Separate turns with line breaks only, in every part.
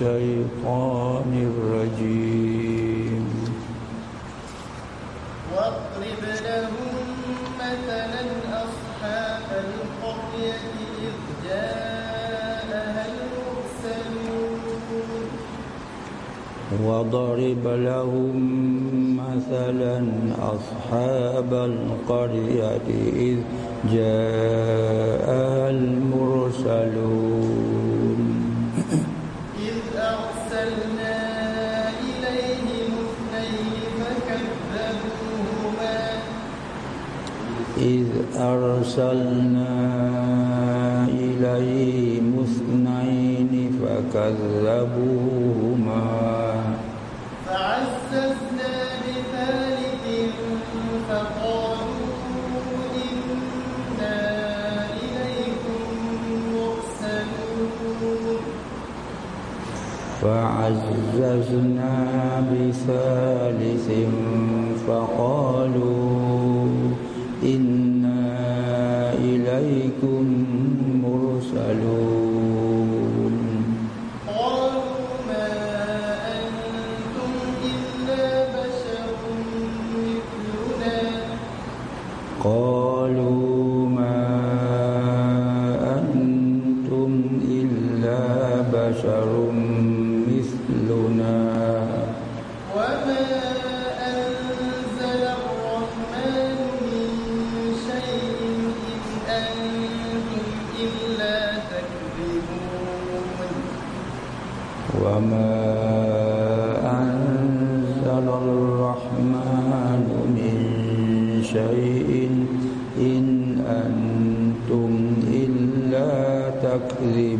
الشيطان الرجيم.
واضرب لهم مثلا أصحاب القرية إذ جاءها المرسلون.
وضرب لهم مثلا أصحاب القرية إذ جاءها
أرسلنا إليهم اثنين فكذبوهما. فعززنا بثالث فقالوا إنا إليكم مرسلون.
فعززنا بثالث فقالوا
وما أنزل الرحمن من شيء إن أنتم إلا تكذبون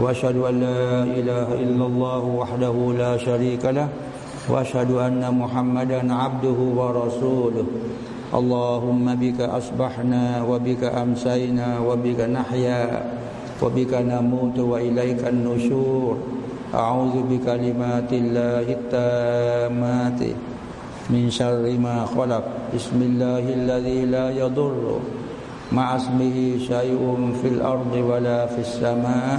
وأشهد أن لا إله إلا الله وحده لا شريك له وأشهد أن محمدا عبده ورسوله. اللهم بك أصبحنا وبك أمسينا وبك نحيا وبك نموت وإليك النشور. أعوذ بكلمات الله التامات. من شر ما خلق. بسم الله الذي لا يضر. مع اسمه شيء في الأرض ولا في السماء.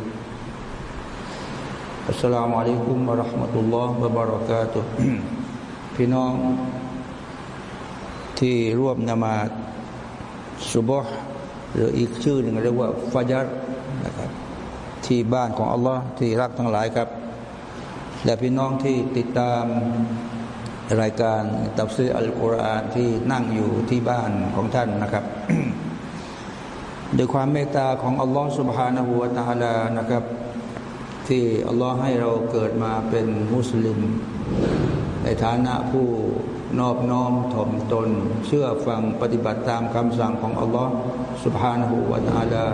السلام عليكم ورحمة الله وبركاته พี่น้องที่ร่วมนมาศสุบฮ์หรืออีกชื่อหนึ่งเรียกว่าฟาจัรนะครับที่บ้านของอัลลอฮ์ที่รักทั้งหลายครับ และพี่น้องที่ติดตาม รายการตับซีอัลกุรอานที่นั่งอยู่ที่บ้านของท่านนะครับด้วยความเมตตาของอัลลอฮฺ سبحانه และ تعالى นะครับ ที่อัลลอฮ์ให้เราเกิดมาเป็นมุสลิม ในฐานะผู้นอบน้อมถ่อมตน เชื่อฟังปฏิบัติตามคำสั่งของอัลลอฮ์สุบฮานาหูวาตาลา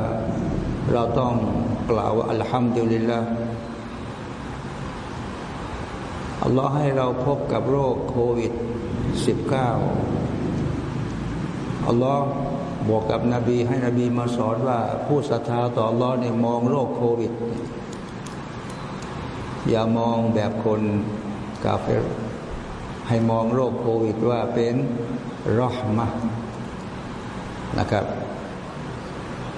เราต้องกล่าวว่าอัลฮัมดุลิลละอัลลอฮ์ให้เราพบกับโรคโควิด -19 อัลลอฮ์บอกกับนบีให้นบีมาสอนว่าผู้ศรัทธาต่ออัลลอฮ์ในมองโรคโควิด อย่ามองแบบคนกาเฟรให้มองโรคโควิดว่าเป็นรอหมะนะครับ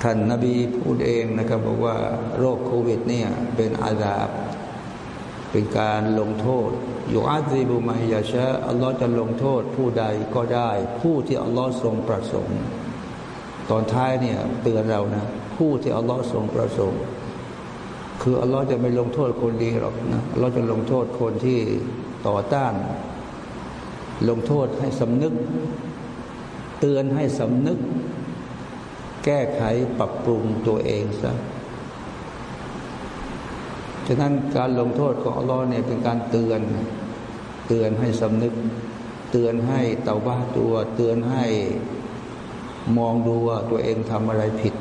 ท่านนบีพูดเองนะครับบอกว่าโรคโควิดเนี่ยเป็นอาดาบ เป็นการลงโทษอยู่อาซีบุมาฮิยาชะอัลลอฮ์จะลงโทษผู้ใดก็ได้ ผู้ที่อัลลอฮ์ทรงประสงค์ ตอนท้ายเนี่ยเตือนเรานะ ผู้ที่อัลลอฮ์ทรงประสงค์ คืออัลลอฮ์จะไม่ลงโทษคนดีหรอกนะอัลลอฮ์จะลงโทษคนที่ต่อต้าน ลงโทษให้สำนึก เตือนให้สำนึก แก้ไขปรับปรุงตัวเองซะฉะนั้นการลงโทษของอัลลอฮ์เนี่ยเป็นการเตือน เตือนให้สำนึก เตือนให้เตาบ้าตัว เตือนให้มองดูว่าตัวเองทำอะไรผิด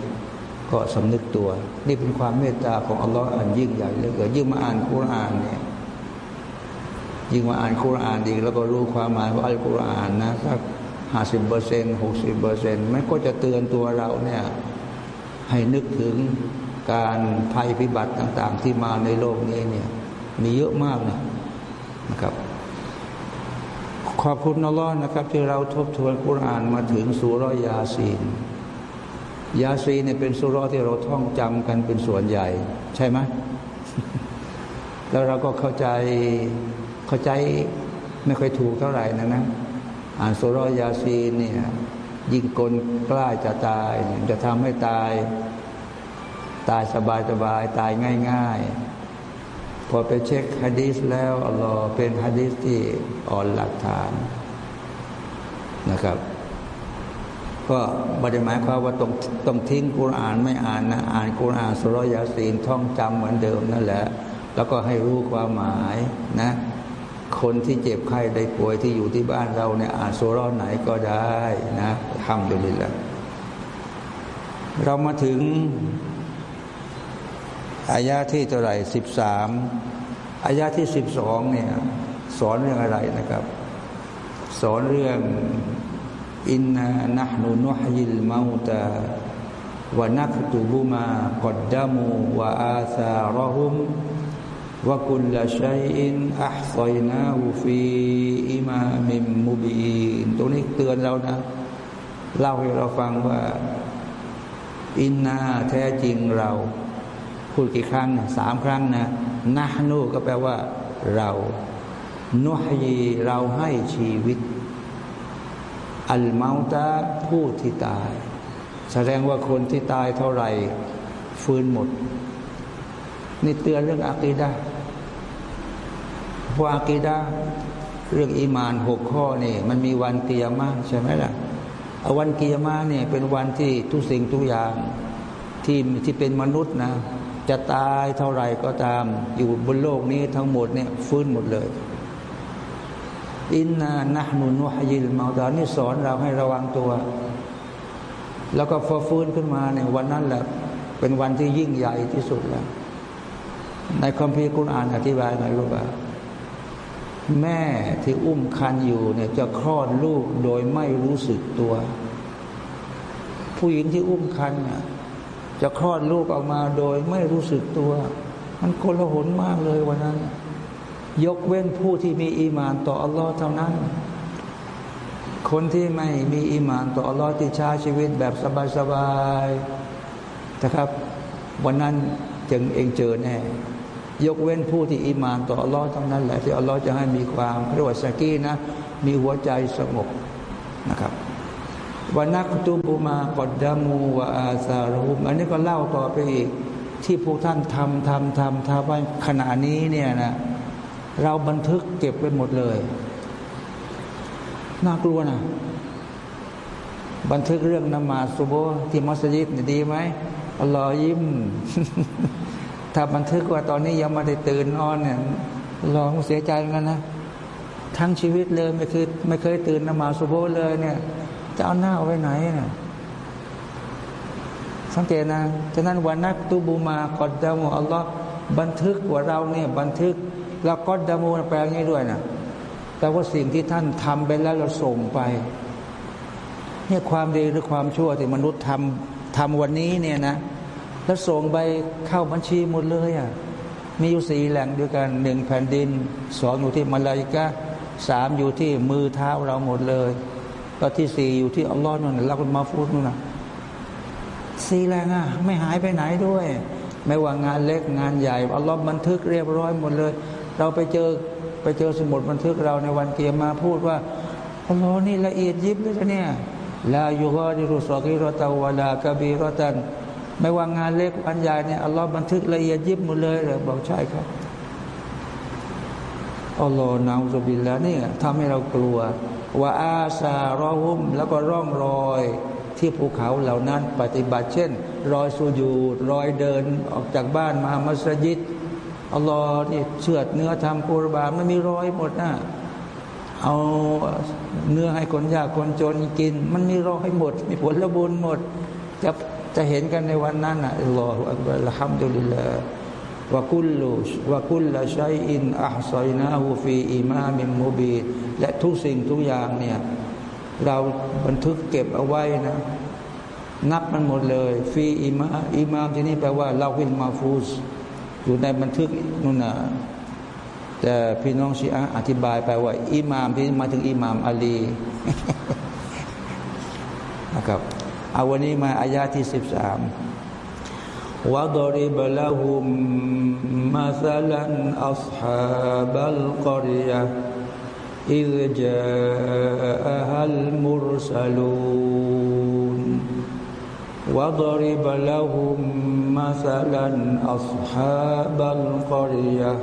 ก็สำนึกตัว นี่เป็นความเมตตาของอัลลอฮ์อันยิ่งใหญ่เหลือเกินยิ่งมาอ่านคุรานเนี่ยยิ่งมาอ่านคุรานดีแล้วก็รู้ความหมายของอัลกุรอานนะสักห้าสิบเปอร์เซ็นหกสิบเปอร์เซ็นต์มันก็จะเตือนตัวเราเนี่ยให้นึกถึงการภัยพิบัติต่าง ๆ ที่มาในโลกนี้เนี่ยมีเยอะมากนะนะครับ ขอบคุณอัลลอฮ์นะครับ ที่เราทบทวนกุรานมาถึงสุรยาซีน ยาซีนเนี่ยเป็นสุรที่เราท่องจำกันเป็นส่วนใหญ่ ใช่ไหมแล้วเราก็เข้าใจเข้าใจไม่ค่อยถูกเท่าไหร่นะนะอ่านสุรยาซีนเนี่ย ยิ่งกลกล้าจะตาย จะทำให้ตาย ตายสบายสบายตายง่าย ๆ พอไปเช็คฮะดีสแล้วอัลลอฮ์เป็นฮะดีสที่อ่อนหลักฐานนะครับ ก็บริหมายความว่าต้องต้องทิ้งกุรอานไม่อ่านนะอ่านกุรอานสุรยาสีนท่องจำเหมือนเดิมนั่นแหละ แล้วก็ให้รู้ความหมายนะ คนที่เจ็บไข้ได้ป่วยที่อยู่ที่บ้านเราเนี่ยอ่านสุรไหนก็ได้นะทำดูดีละเรามาถึงอายาที่เท่าไหร่สิบสามอายาที่สิบสองเนี่ยสอนเรื่องอะไรนะครับ สอนเรื่อง อินนานะนูนุฮยิลมาตาวนักตุบุมากดดามูวะอาซารหุมวะกุลชัยอินอัพซอยนาหูฟีอิมามิมมุบีนตรงนี้เตือนเรานะ เล่าให้เราฟังว่า อินนาแท้จริงเรา พูดกี่ครั้งสามครั้งนะนะนูก็แปลว่า เรา นุฮยีเราให้ชีวิต อัลมาตาผู้ที่ตาย แสดงว่าคนที่ตายเท่าไหร่ ฟื้นหมด นี่เตือนเรื่องอากีดาพราะอากีดาเรื่องอีมานหกข้อนี่มันมีวันเกียรมาใช่ไหมล่ะวันเกียรมาเนี่ยเป็นวันที่ทุกสิ่งทุกอย่างที่ที่เป็นมนุษย์นะ จะตายเท่าไรก็ตาม อยู่บนโลกนี้ทั้งหมดเนี่ยฟื้นหมดเลย อินนานะนุนุฮยิลมาตานี่สอนเราให้ระวังตัว แล้วก็พอฟื้นขึ้นมาเนี่ยวันนั้นแหละเป็นวันที่ยิ่งใหญ่ที่สุดแล้ว ในคัมภีร์กุณอ่านอธิบายไงรู้ป่ะแม่ที่อุ้มคันอยู่เนี่ยจะคลอดลูกโดยไม่รู้สึกตัว ผู้หญิงที่อุ้มคันเนี่ยจะคลอดลูกออกมาโดยไม่รู้สึกตัว มันโกลาหลมากเลยวันนั้น ยกเว้นผู้ที่มีอีมานต่ออัลลอฮ์เท่านั้น คนที่ไม่มีอีมานต่ออัลลอฮ์ที่ใช้ชีวิตแบบสบายๆนะครับ วันนั้นจึงเองเจอแน่ยกเว้นผู้ที่อีมานต่ออัลลอฮ์เท่านั้นแหละที่อัลลอฮ์จะให้มีความเรียกว่าสกีนะ มีหัวใจสงบนะครับวานักตุบุมากอดดามูวาอาซารุมอันนี้ก็เล่าต่อไปอีกที่พวกท่านทำทำทำทำว่าขณะนี้เนี่ยนะ เราบันทึกเก็บไปหมดเลย น่ากลัวนะบันทึกเรื่องนมาสุโบที่มัสยิดนี่ดีไหมอัลลอฮ์ยิ้ม ถ้าบันทึกว่าตอนนี้ยังไม่ได้ตื่นนอนเนี่ยลองเสียใจเหมือนกันนะ ทั้งชีวิตเลยไม่เคยไม่เคยตื่นนมาสุโบเลยเนี่ย จะเอาหน้าไว้ไหนเนี่ยสังเกตนะ ฉะนั้นวันนักตูบูมากอดดามอัลลอฮ์บันทึกว่าเราเนี่ยบันทึก ล้วกอดดามูแปลงนี้ด้วยนะแต่ว่าสิ่งที่ท่านทำไปแล้วเราส่งไปเนี่ยความดีหรือความชั่วที่มนุษย์ทำทำวันนี้เนี่ยนะ แล้วส่งไปเข้าบัญชีหมดเลยอะมีอยู่สี่แหล่งด้วยกันหนึ่งแผ่นดินสองอยู่ที่มาลายกาสามอยู่ที่มือเท้าเราหมดเลยก็ที่สี่อยู่ที่อัลลอฮ์นั่นเราก็มาพูดนู่นนะสี่แหล่งอะไม่หายไปไหนด้วย ไม่ว่างานเล็กงานใหญ่อัลลอฮ์บันทึกเรียบร้อยหมดเลย เราไปเจอไปเจอสมุดบันทึกเราในวันเกียรมาพูดว่าอัลลอฮ์นี่ละเอียดยิบเลยเนี่ยลายูกอดิรุสกิรตาวลากบีรตัน ไม่ว่างานเล็กอันใหญ่เนี่ยอัลลอฮ์บันทึกละเอียดยิบหมดเลยเลยบอกใช่ครับอัลลอฮ์นาอุบิลละนี่ทำให้เรากลัวว่าอาซารอหุมแล้วก็ร่องรอยที่ภูเขาเหล่านั้นปฏิบัติเช่น รอยสูญูรอยเดินออกจากบ้านมามัสยิด อัลลอฮ์นี่เชือดเนื้อทำกุรบานมันมีรอยหมดนะเอาเนื้อให้คนยากคนจนกิน มันมีรอให้หมด มีผลบุญหมด จะจะเห็นกันในวันนั้นนะอัลลอฮฺอักบะละฮัมดุลิลลาห์วะกุลลุวะกุลละชัยอินอัพซัยนาหูฟีอิมามิมมุบีและทุกสิ่งทุกอย่างเนี่ยเราบันทึกเก็บเอาไว้นะ นับมันหมดเลย في إمام إمام ที่นี่แปลว่าلوح محفوظ อยู่ในบันทึกนู่นนะแต่พี่น้องชีอะอธิบายไปว่าอิหมามที่มาถึงอิหมามอาลีนะครับเอาวันนี้มาอายาที่สิบสามว่าดริบละหุมมาซาลันอัศฮาบัลกอริยะ إذ جاءها المرسلون وضرب لهم مثلا أصحاب القرية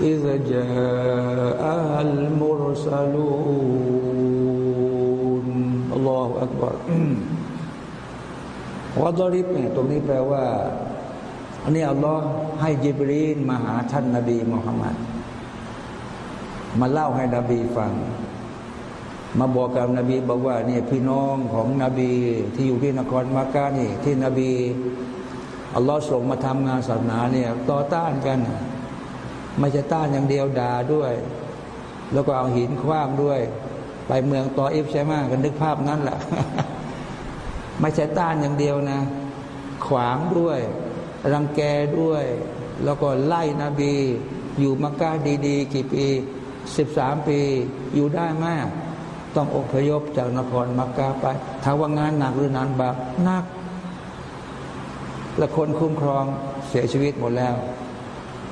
إذ جاءها المرسلون الله أكبر วาดริบเนี่ยตรงนี้แปลว่าอันนี้อัลลอฮ์ให้ยิบรีนมาหาท่านนาบีมุฮัมมัดมาเล่าให้นบีฟัง มาบอกกับนบีบอกว่าเนี่ยพี่น้องของนบีที่อยู่ที่นครมักกะนี่ ที่นบีอัลลอฮ์ส่งมาทำงานศาสนาเนี่ยต่อต้านกัน ไม่ใช่ต้านอย่างเดียวด่าด้วย แล้วก็เอาหินคว้างด้วย ไปเมืองตออิฟใช่ไหมกันนึกภาพนั้นแหละไม่ใช่ต้านอย่างเดียวนะ ขวางด้วย รังแกด้วย แล้วก็ไล่นบี อยู่มักกะดี ๆ กี่ปีสิบสามปี อยู่ได้ไหม ต้องอพยพจากนครมักกะไปถ้าว่างานหนักหรือนานบากหนัก และคนคุ้มครองเสียชีวิตหมดแล้ว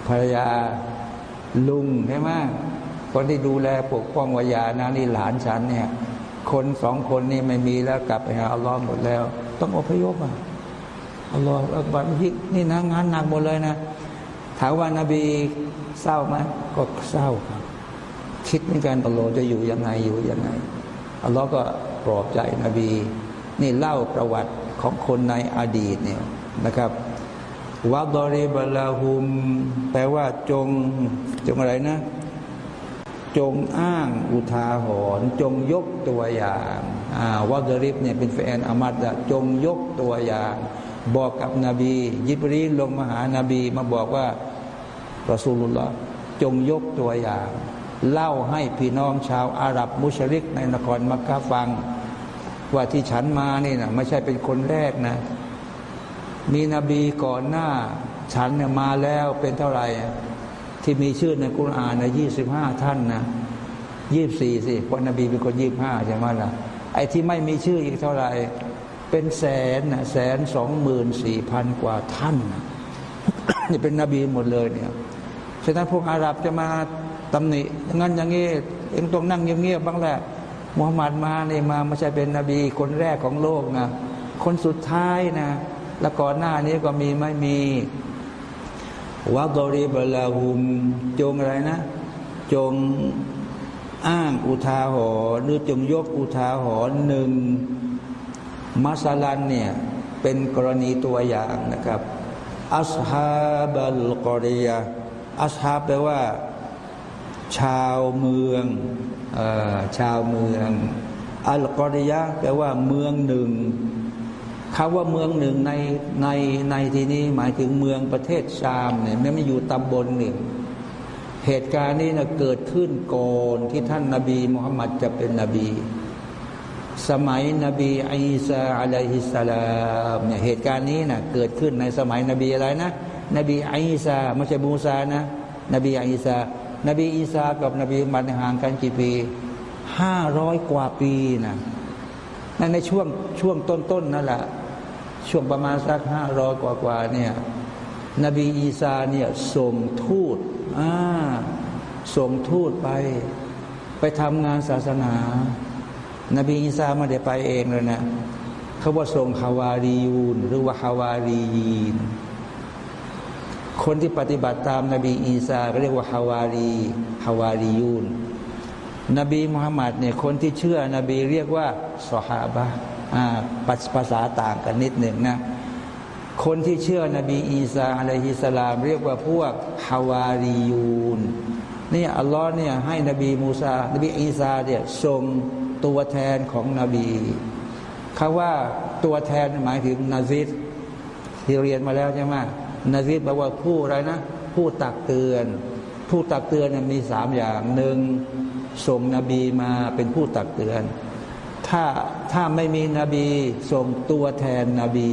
ภรรยาลุงใช่ไหมคนที่ดูแลปกป้องวิญญาณนี่หลานฉันเนี่ย คนสองคนนี่ไม่มีแล้วกลับไปหาอัลลอฮ์หมดแล้ว ต้องอพยพอะอัลลอฮ์อักบัรนี่นะงานหนักหมดเลยนะถามว่านาบีเศร้าไหมก็เศร้าครับ คิดเหมือนกันอัลลอฮ์จะอยู่ยังไงอยู่ยังไงอัลลอฮ์ก็ปลอบใจนบี นี่เล่าประวัติของคนในอดีตเนี่ยนะครับวะดอริบลาหุม แปลว่าจง จงอะไรนะ จงอ้างอุทาหรณ์จงยกตัวอย่างวะดอริบเนี่ยเป็นแฟนอามัดจงยกตัวอย่าง บอกกับนบี ยิบรีลงมาหานาบี มาบอกว่ารอสูลุลลอฮ์จงยกตัวอย่าง เล่าให้พี่น้องชาวอาหรับมุชริกในนครมักกะฟัง ว่าที่ฉันมานี่นะไม่ใช่เป็นคนแรกนะ มีนบีก่อนหน้า ฉันเนี่ยมาแล้วเป็นเท่าไหร่ ที่มีชื่อในกุรอานในยี่สิบห้าท่านนะยี่บสี่สิเพราะนบีเป็นคนยี่บห้าใช่ไหมล่ะไอ้ที่ไม่มีชื่ออีกเท่าไหร่ เป็นแสนนะแสนสองหมื่นสี่พันกว่าท่านนี่เป็นนบีหมดเลยเนี่ยฉะนั้นพวกอาหรับจะมา ตำหนิงั้นอย่างงี้เองต้องนั่งเงียบๆบ้างแหละมุฮัมมัดมาเนี่ยมาไม่ใช่เป็นนบีคนแรกของโลกนะคนสุดท้ายนะ แล้วก่อนหน้านี้ก็มีไม่มีวะดริบลาหุม จงอะไรนะ จงอ้างอุทาหรณ์หรือจงยกอุทาหรณ์หนึ่งมัสลันเนี่ยเป็นกรณีตัวอย่างนะครับอัสฮาบัลกอริยาอัสฮาบแปลว่า ชาวเมืองอชาวเมือง อัลกอริยะแปลว่าเมืองหนึ่งคำว่าเมืองหนึ่งในในในที่นี้หมายถึงเมืองประเทศชามเนี่ยไม่อยู่ตำบลหนึ่งเหตุการณ์นี้นะเกิดขึ้นก่อนที่ท่านนาบีมุฮัมมัดจะเป็นนบี สมัยนบีอีสาอะลัยฮิสสลามเนี่ยเหตุการณ์นี้นะเกิดขึ้นในสมัยนบีอะไรนะ นบีอีสาไม่ใช่มูซานะ นบีอีสา นบีอีสากับนบีมันห่างกันกี่ปีห้าร้อยกว่าปีนะนั่นในช่วงช่วงต้นๆนนั่นแหละช่วงประมาณสักห้าร้อยกว่าๆเนี่ยนบีอีสาเนี่ยส่งทูตอ่าส่งทูตไป ไปทำงานศาสนา นบีอีสาไม่ได้ไปเองเลยนะเขาว่าส่งฮาวารียูน หรือว่าฮาวารียีน คนที่ปฏิบัติตามนบีอีสาเรียกว่าحواري حواريون นบีมุฮัมมัดเนี่ยคนที่เชื่อนบีเรียกว่าصحابةภาษาต่างกันนิดหนึ่งนะ คนที่เชื่อนบีอีสาعليه السلام เรียกว่าพวกحواريونนี่อัลลอฮ์เนี่ยให้นบีมูซา นบีอีสาเนี่ยส่งตัวแทนของนบีคาว่าตัวแทนหมายถึงนาซิดที่เรียนมาแล้วใช่ไหม นาซิดแปลว่าผู้อะไรนะ ผู้ตักเตือน ผู้ตักเตือนมีสามอย่างหนึ่งส่งนบีมาเป็นผู้ตักเตือน ถ้าถ้าไม่มีนบีส่งตัวแทนนบี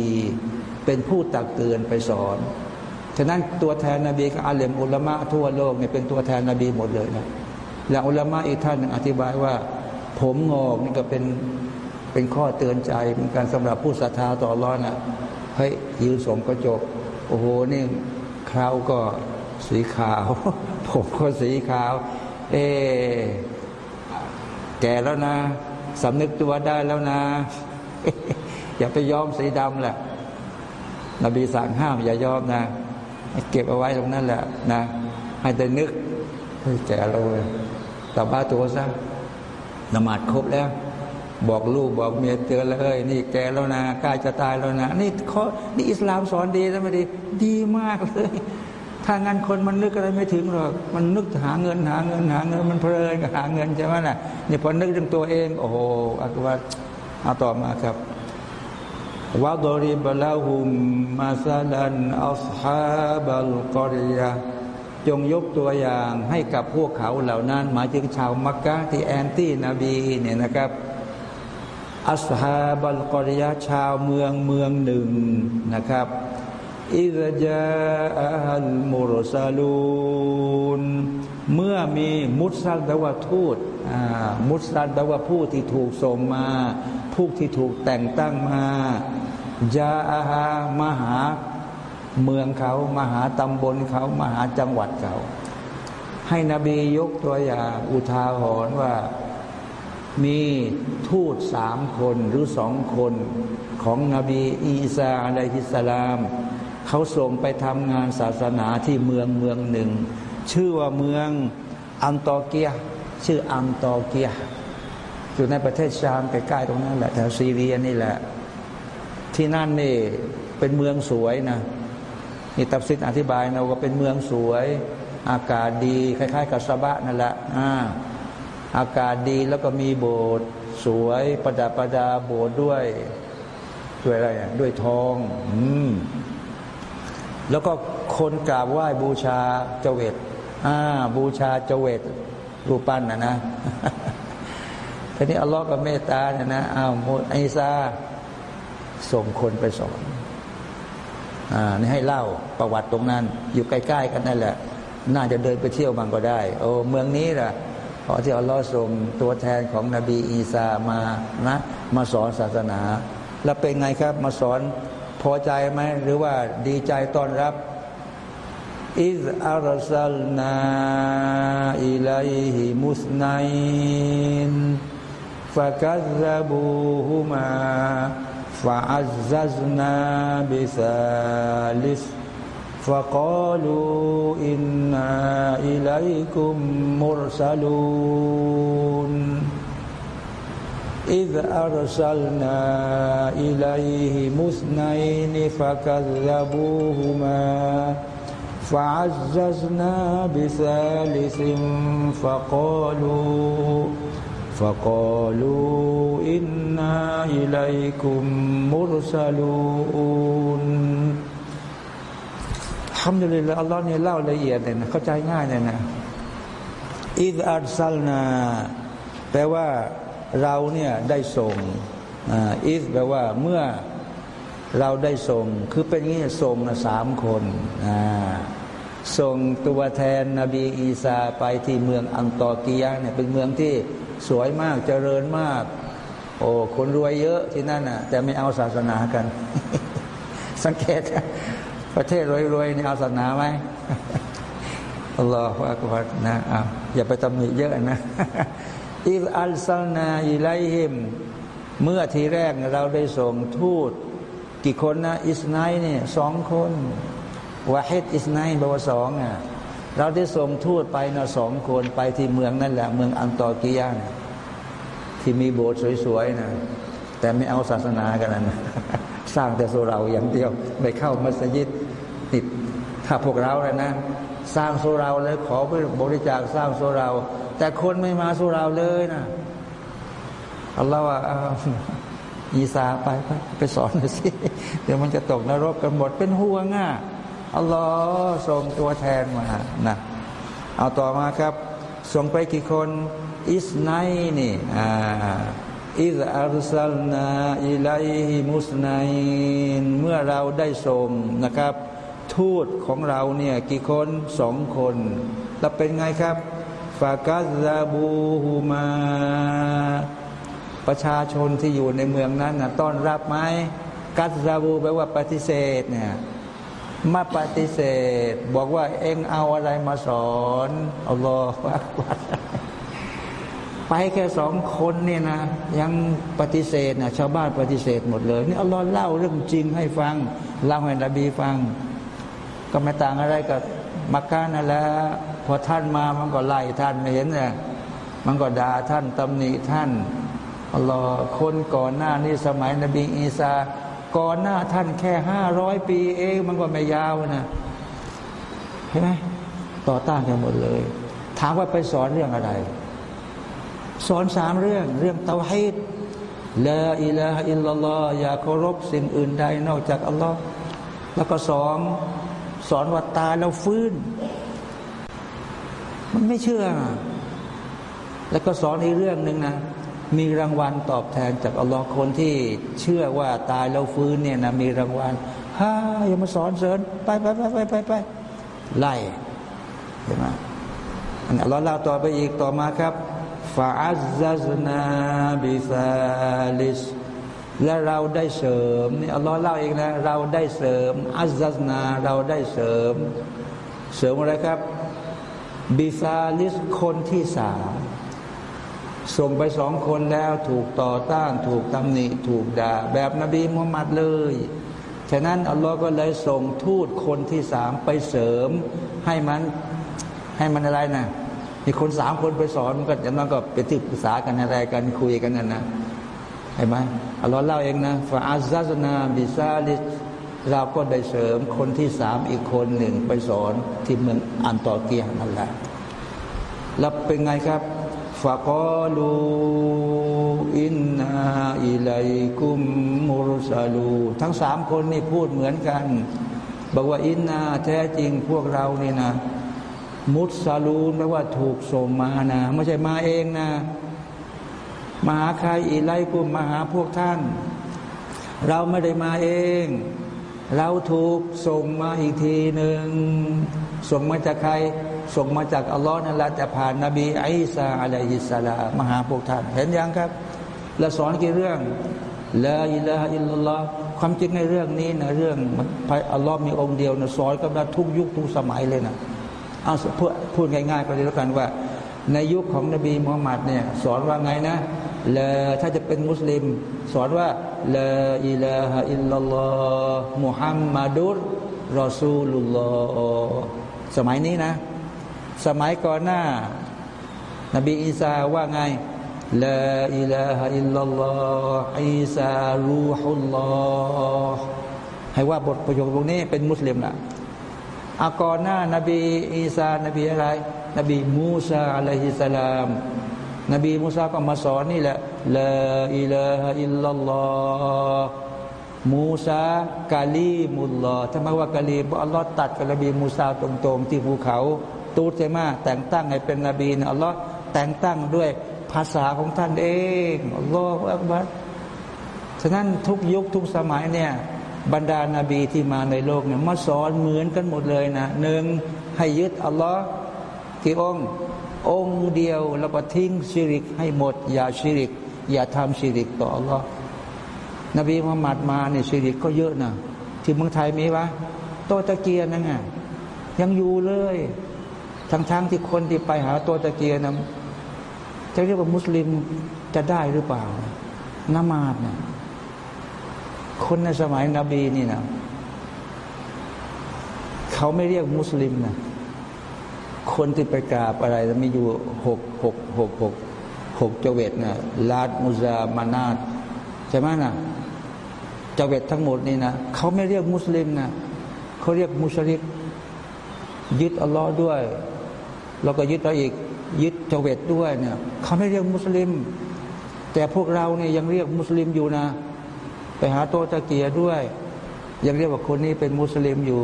เป็นผู้ตักเตือนไปสอนฉะนั้นตัวแทนนบีกับอาเลมอุลามะทั่วโลกเนี่ยเป็นตัวแทนนบีหมดเลยนะแล้วอุลามะอีกท่านหนึ่งอธิบายว่า ผมงอกนี่ก็เป็นเป็นข้อเตือนใจเหมือนกันสำหรับผู้ศรัทธาต่อร้อนอะเฮ้ยยืนสมกระจก โอ้โหนี่คราวก็สีขาว ผมก็สีขาว เอ แก่แล้วนะสำนึกตัวได้แล้วนะ อย่าไปยอมสีดำแหละ นบีสั่งห้าม อย่ายอมนะ เก็บเอาไว้ตรงนั้นแหละนะ ให้แต่นึกแก่เราเลยต่บ้าตัวซะนมาดครบแล้ว บอกลูกบอกเมียเตือนแล้วเอ้ยนี่แกแล้วนะกล้จะตายแล้วนะนี่เขานี่อิสลามสอนดีแล้วไม่ดี ดีมากเลยถ้างั้นคนมันนึกอะไรไม่ถึงหรอกมันนึกหาเงินหาเงินหาเงินมันเพลินกับหาเงินใช่ไหมน่ะนี่พอนึกถึงตัวเอง โอ้โหอักว่าเอาต่อมาครับวะดริบลาหุมมาซาลันอัลฮาบัลกอริยาจงยกตัวอย่างให้กับพวกเขาเหล่านั้นหมายถึงชาวมักกะที่แอนตี้นบีเนี่ยนะครับ อัสฮาบัลกอริยะชาวเมืองเมืองหนึ่งนะครับอิรจาอัลมุรซาลูนเมื่อมีมุสลิมแปลว่าทูตมุสลิมแปลว่าผู้ที่ถูกส่งมา ผู้ที่ถูกแต่งตั้งมาจาอาฮามหาเมืองเขามหาตำบลเขามหาจังหวัดเขา ให้นบียกตัวอย่างอุทาหรณ์ว่า มีทูตสามคนหรือสองคนของนบีอีสาอะลัยฮิสลาม เขาส่งไปทำงานศาสนาที่เมืองเมืองหนึ่ง ชื่อว่าเมืองอันตอเกีย ชื่ออันตอเกีย อยู่ในประเทศชามใกล้ๆตรงนั้นแหละแถวซีเรียนี่แหละ ที่นั่นนี่เป็นเมืองสวยนะนี่ตับซิดอธิบายนะว่าเป็นเมืองสวย อากาศดี คล้าย ๆ กับสบะนั่นแหละอ่า อากาศดีแล้วก็มีโบสถ์สวยประดับประดาโบสถ์ด้วยด้วยอะไรอะด้วยทอง อืมแล้วก็คนกราบไหว้บูชาเจเวตอ่า บูชาเจเวตรูปปั้นนะนะทีนี้อัลลอฮ์กับเมตตาเนี่ยนะอ้าวไอซาส่งคนไปสอนอ่านี่ให้เล่าประวัติตรงนั้น อยู่ใกล้ๆกันนั่นแหละ น่าจะเดินไปเที่ยวมันก็ได้ โอ้เมืองนี้แหละ พอที่อัลลอฮ์ส่งตัวแทนของนบีอีสามานะมาสอนศาสนา แล้วเป็นไงครับมาสอนพอใจไหมหรือว่าดีใจต้อนรับอิสอารซัลนาอิลัยฮิมุสไนน์ฟะกัซบูฮุมาฟาอัซซัซนาบิซาลิส فقالوا إنا إليكم مرسلون. إذ أرسلنا إليهم اثنين فكذبوهما فعززنا بثالث فقالوا فقالوا إنا إليكم مرسلون. ทำเลยละอัลลอฮ์เนี่ยเล่าละเอียดเลยนะเข้าใจง่ายเลยนะอิดอัลซัลนาแปลว่าเราเนี่ยได้ส่งอิดแปลว่าเมื่อเราได้ส่ง คือเป็นงี้ส่งสามคนส่งตัวแทนนบีอีสาไปที่เมืองอังตอกียะเนี่ยเป็นเมืองที่สวยมากเจริญมาก โอ้คนรวยเยอะที่นั่นน่ะ แต่ไม่เอาศาสนากัน สังเกต ประเทศรวยๆนี่เอาศาสนาไหมالله أكبرนะอ่าอย่าไปตำหนิเยอะนะإذ أرسلنا إليهم เมื่อทีแรกเราได้ส่งทูต กี่คนนะ اثنينเนี่ยสองคนواحد اثنينแปลว่าสองอะเราได้ส่งทูตไปนะสองคนไปที่เมืองนั่นแหละ เมืองอันตอกียานะที่มีโบสถ์สวยๆนะแต่ไม่เอาศาสนากันนะสร้างแต่โซเราอย่างเดียว ไม่เข้ามัสยิด ถ้าพวกเราเลยนะ สร้างโซเราเลยขอไปบริจาคสร้างโซเรา แต่คนไม่มาโซเราเลยนะอัลลอฮฺว่าอีสาไปไปไปสอนหน่อยสิ เดี๋ยวมันจะตกนรกกันหมดเป็นห่วงอะอัลลอฮ์ส่งตัวแทนมานะเอาต่อมาครับ ส่งไปกี่คนอิสไนนี่อ่าอิสอัลซัลนาอิไลฮิมุสไนเมื่อเราได้ส่งนะครับ ทูตของเราเนี่ยกี่คนสองคนแล้วเป็นไงครับฟากัซาบูฮูมา ประชาชนที่อยู่ในเมืองนั้นนะต้อนรับไหมกัซาบูแปลว่าปฏิเสธเนี่ยมาปฏิเสธ บอกว่าเองเอาอะไรมาสอนอัลลอฮฺไปแค่สองคนเนี่ยนะ ยังปฏิเสธนะชาวบ้านปฏิเสธหมดเลย นี่อัลลอฮ์เล่าเรื่องจริงให้ฟัง เล่าให้นบีฟัง ก็ไม่ต่างอะไรกับมักกะนั่นแหละพอท่านมามันก็ไล่ท่านไม่เห็นเลยมันก็ด่าท่านตำหนิท่านอัลลอฮ์คนก่อนหน้านี้สมัยนบีอีสาก่อนหน้าท่านแค่ห้าร้อยปีเองมันก็ไม่ยาวนะเห็นไหมต่อต้านกันหมดเลย ถามว่าไปสอนเรื่องอะไร สอนสามเรื่อง เรื่องเตาฮีดลาอิลาอิลลัลลอฮ์อย่าเคารพสิ่งอื่นใดนอกจากอัลลอฮ์แล้วก็สอง สอนว่าตายแล้วฟื้น มันไม่เชื่อ แล้วก็สอนอีกเรื่องหนึ่งนะ มีรางวัลตอบแทนจากอัลลอฮ์คนที่เชื่อว่าตายแล้วฟื้นเนี่ยนะมีรางวัลฮ่าอย่ามาสอนเสริญไปไปไปไปไปไปไล่เห็นไหมอันนี้เราเล่าต่อไปอีกต่อมาครับفعززنا بثالث และเราได้เสริมนี่อัลลอฮ์เล่าเองนะเราได้เสริมعززناเราได้เสริม เสริมอะไรครับبثالثคนที่สามส่งไปสองคนแล้วถูกต่อต้าน ถูกตำหนิ ถูกด่า แบบนบีมุฮัมมัดเลย ฉะนั้น อัลลอฮ์ก็เลยส่งทูตคนที่สามไปเสริม ให้มันให้มันอะไรนะมีคนสามคนไปสอนมันก็อย่างนั้นก็ไปที่ปรึกษากันอะไรกันคุยกันนั่นนะเห็นไหม อัลลอฮ์เล่าเองนะฟาอัซซานาบิซาลิสเราก็ได้เสริมคนที่สามอีกคนหนึ่งไปสอนที่เมืองอันตอเกียนั่นแหละแล้วเป็นไงครับฟะกอลูอินนาอิไลกุมมุรซาลูทั้งสามคนนี่พูดเหมือนกัน บอกว่าอินนาแท้จริงพวกเรานี่นะ มุสลูนแปลว่าถูกส่งมานะ ไม่ใช่มาเองนะ มาหาใครอีไลกุมมาหาพวกท่าน เราไม่ได้มาเอง เราถูกส่งมาอีกทีหนึ่งส่งมาจากใคร ส่งมาจากอัลลอฮ์นั่นแหละแต่ผ่านนบีอิสาอะลัยฮิสสลามหาพวกท่าน เห็นยังครับและสอนกี่เรื่องละอิละอิลลอฮ์ความจริงในเรื่องนี้นะเรื่องอัลลอฮ์มีองค์เดียวนะสอนกับเราทุกยุคทุกสมัยเลยนะเอาพูดพูดง่ายๆไปเลยแล้วกันว่า ในยุคของนบีมุฮัมมัดเนี่ยสอนว่าไงนะ ละถ้าจะเป็นมุสลิม สอนว่าละอิลาฮะอิลลัลลอฮ์มุฮัมมัดุรรอซูลุลลอฮ์สมัยนี้นะ สมัยก่อนหน้า นบีอีสาว่าไงلا إله إلا الله عيسى روح اللهให้ว่าบทประโยคพวกนี้เป็นมุสลิมละอาก่อนหน้า นบีอีสานบีอะไร นบีมูซาعليه السلام นบีมูซาก็มาสอนนี่แหละلا إله إلا الله موسى كليم اللهทำไมว่าكليمเพราะอัลลอฮ์ตรัสกับนบีมูซาตรงๆ ที่ภูเขา ตูดเซมาแต่งตั้งให้เป็นนบีนอัลลอฮ์แต่งตั้งด้วยภาษาของท่านเองอัลลอฮฺอักบัรฉะนั้นทุกยุคทุกสมัยเนี่ยบรรดานาบีที่มาในโลกเนี่ยมาสอนเหมือนกันหมดเลยนะหนึ่งให้ยึดอัลลอฮ์กี่องค์ องค์เดียวแล้วก็ทิ้งชิริกให้หมด อย่าชิริก อย่าทำชิริกต่ออัลลอฮ์นบีมุฮัมมัดมาเนี่ยชิริกก็เยอะนะที่เมืองไทยมีวะโตตะเกียนนั่นไงยังอยู่เลย ทั้งๆทที่คนที่ไปหาตัวตะเกียนนะจะเรียกว่ามุสลิมจะได้หรือเปล่านามาดเนี่ยคนในสมัยนบีนี่นะเขาไม่เรียกมุสลิมนะ คนที่ไปกราบอะไรมีอยู่หกหกหกหกหกเจเวตนะลาดมุซามานาตใช่ไหมนะเจเวตทั้งหมดนี่นะเขาไม่เรียกมุสลิมนะเขาเรียกมุชริกยึดอัลลอฮ์ด้วย แล้วก็ยึดอะไรอีกยึดเจเวตด้วยเนี่ยเขาไม่เรียกมุสลิม แต่พวกเราเนี่ยยังเรียกมุสลิมอยู่นะ ไปหาโตตะเกียด้วย ยังเรียกว่าคนนี้เป็นมุสลิมอยู่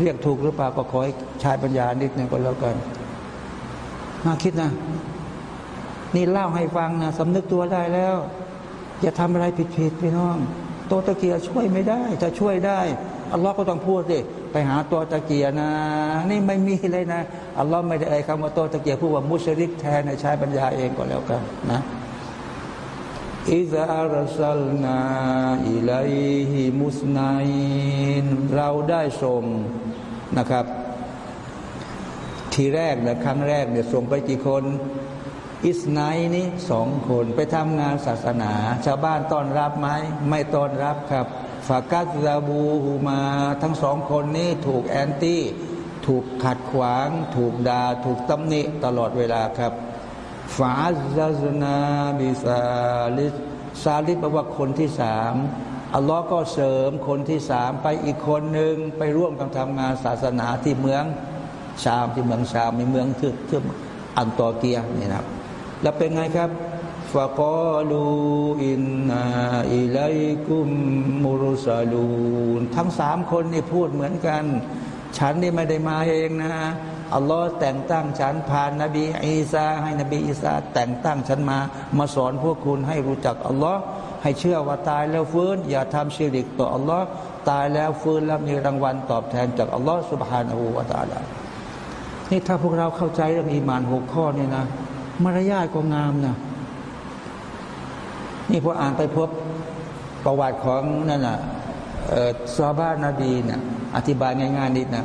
เรียกถูกหรือเปล่าก็ขอให้ชายปัญญานิดนึงก็แล้วกันน่าคิดนะ นี่เล่าให้ฟังนะสำนึกตัวได้แล้ว อย่าทำอะไรผิดๆพี่น้องโตตะเกียช่วยไม่ได้ถ้าช่วยได้อัลลอฮ์ก็ต้องพูดสิไปหาตัวตะเกียนะ นี่ไม่มีเลยนะอัลลอฮ์ไม่ได้เอ่ยคำว่าตัวตะเกียพูดว่ามุชริกแทนในชายปัญญาเองก็แล้วกันนะอิซาอัลซัลนาอิลัยฮิมุสไนเราได้ส่ง นะครับ ทีแรกนะครั้งแรกเนี่ยส่งไปกี่คนاثنينนี่สองคนไปทำงานศาสนา ชาวบ้านต้อนรับไหมไม่ต้อนรับครับفكذبوهماทั้งสองคนนี้ถูก anti ถูกขัดขวาง ถูกด่าถูกตำหนิตลอดเวลาครับفعززنا بثالث ثالثแปลว่าคนที่สาม อัลลอฮ์ก็เสริมคนที่สามไปอีกคนหนึ่งไปร่วมกันทำงานศาสนาที่เมืองชามที่เมืองชามในเมืองทื่ออันตอเกียนี่นะครับแล้วเป็นไงครับฟะกอลูอินนาอิลัยกุมมุรุสาลูนทั้งสามคนนี่พูดเหมือนกัน ฉันนี่ไม่ได้มาเองนะอัลลอฮ์แต่งตั้งฉันผ่านนบีอีสาให้นบีอีสาแต่งตั้งฉันมามาสอนพวกคุณให้รู้จักอัลลอฮ์ ให้เชื่อว่าตายแล้วฟื้น อย่าทำชิริกต่ออัลลอฮ์ตายแล้วฟื้นแล้วมีรางวัลตอบแทนจากอัลลอฮ์สุบฮานาหูวาตาลานี่ถ้าพวกเราเข้าใจเรื่องอีมานหกข้อนี่นะมารยาทก็งามนะนี่พออ่านไปพบประวัติของนั่นนะซาบานาดีนี่ยอธิบายง่ายๆนิดนะ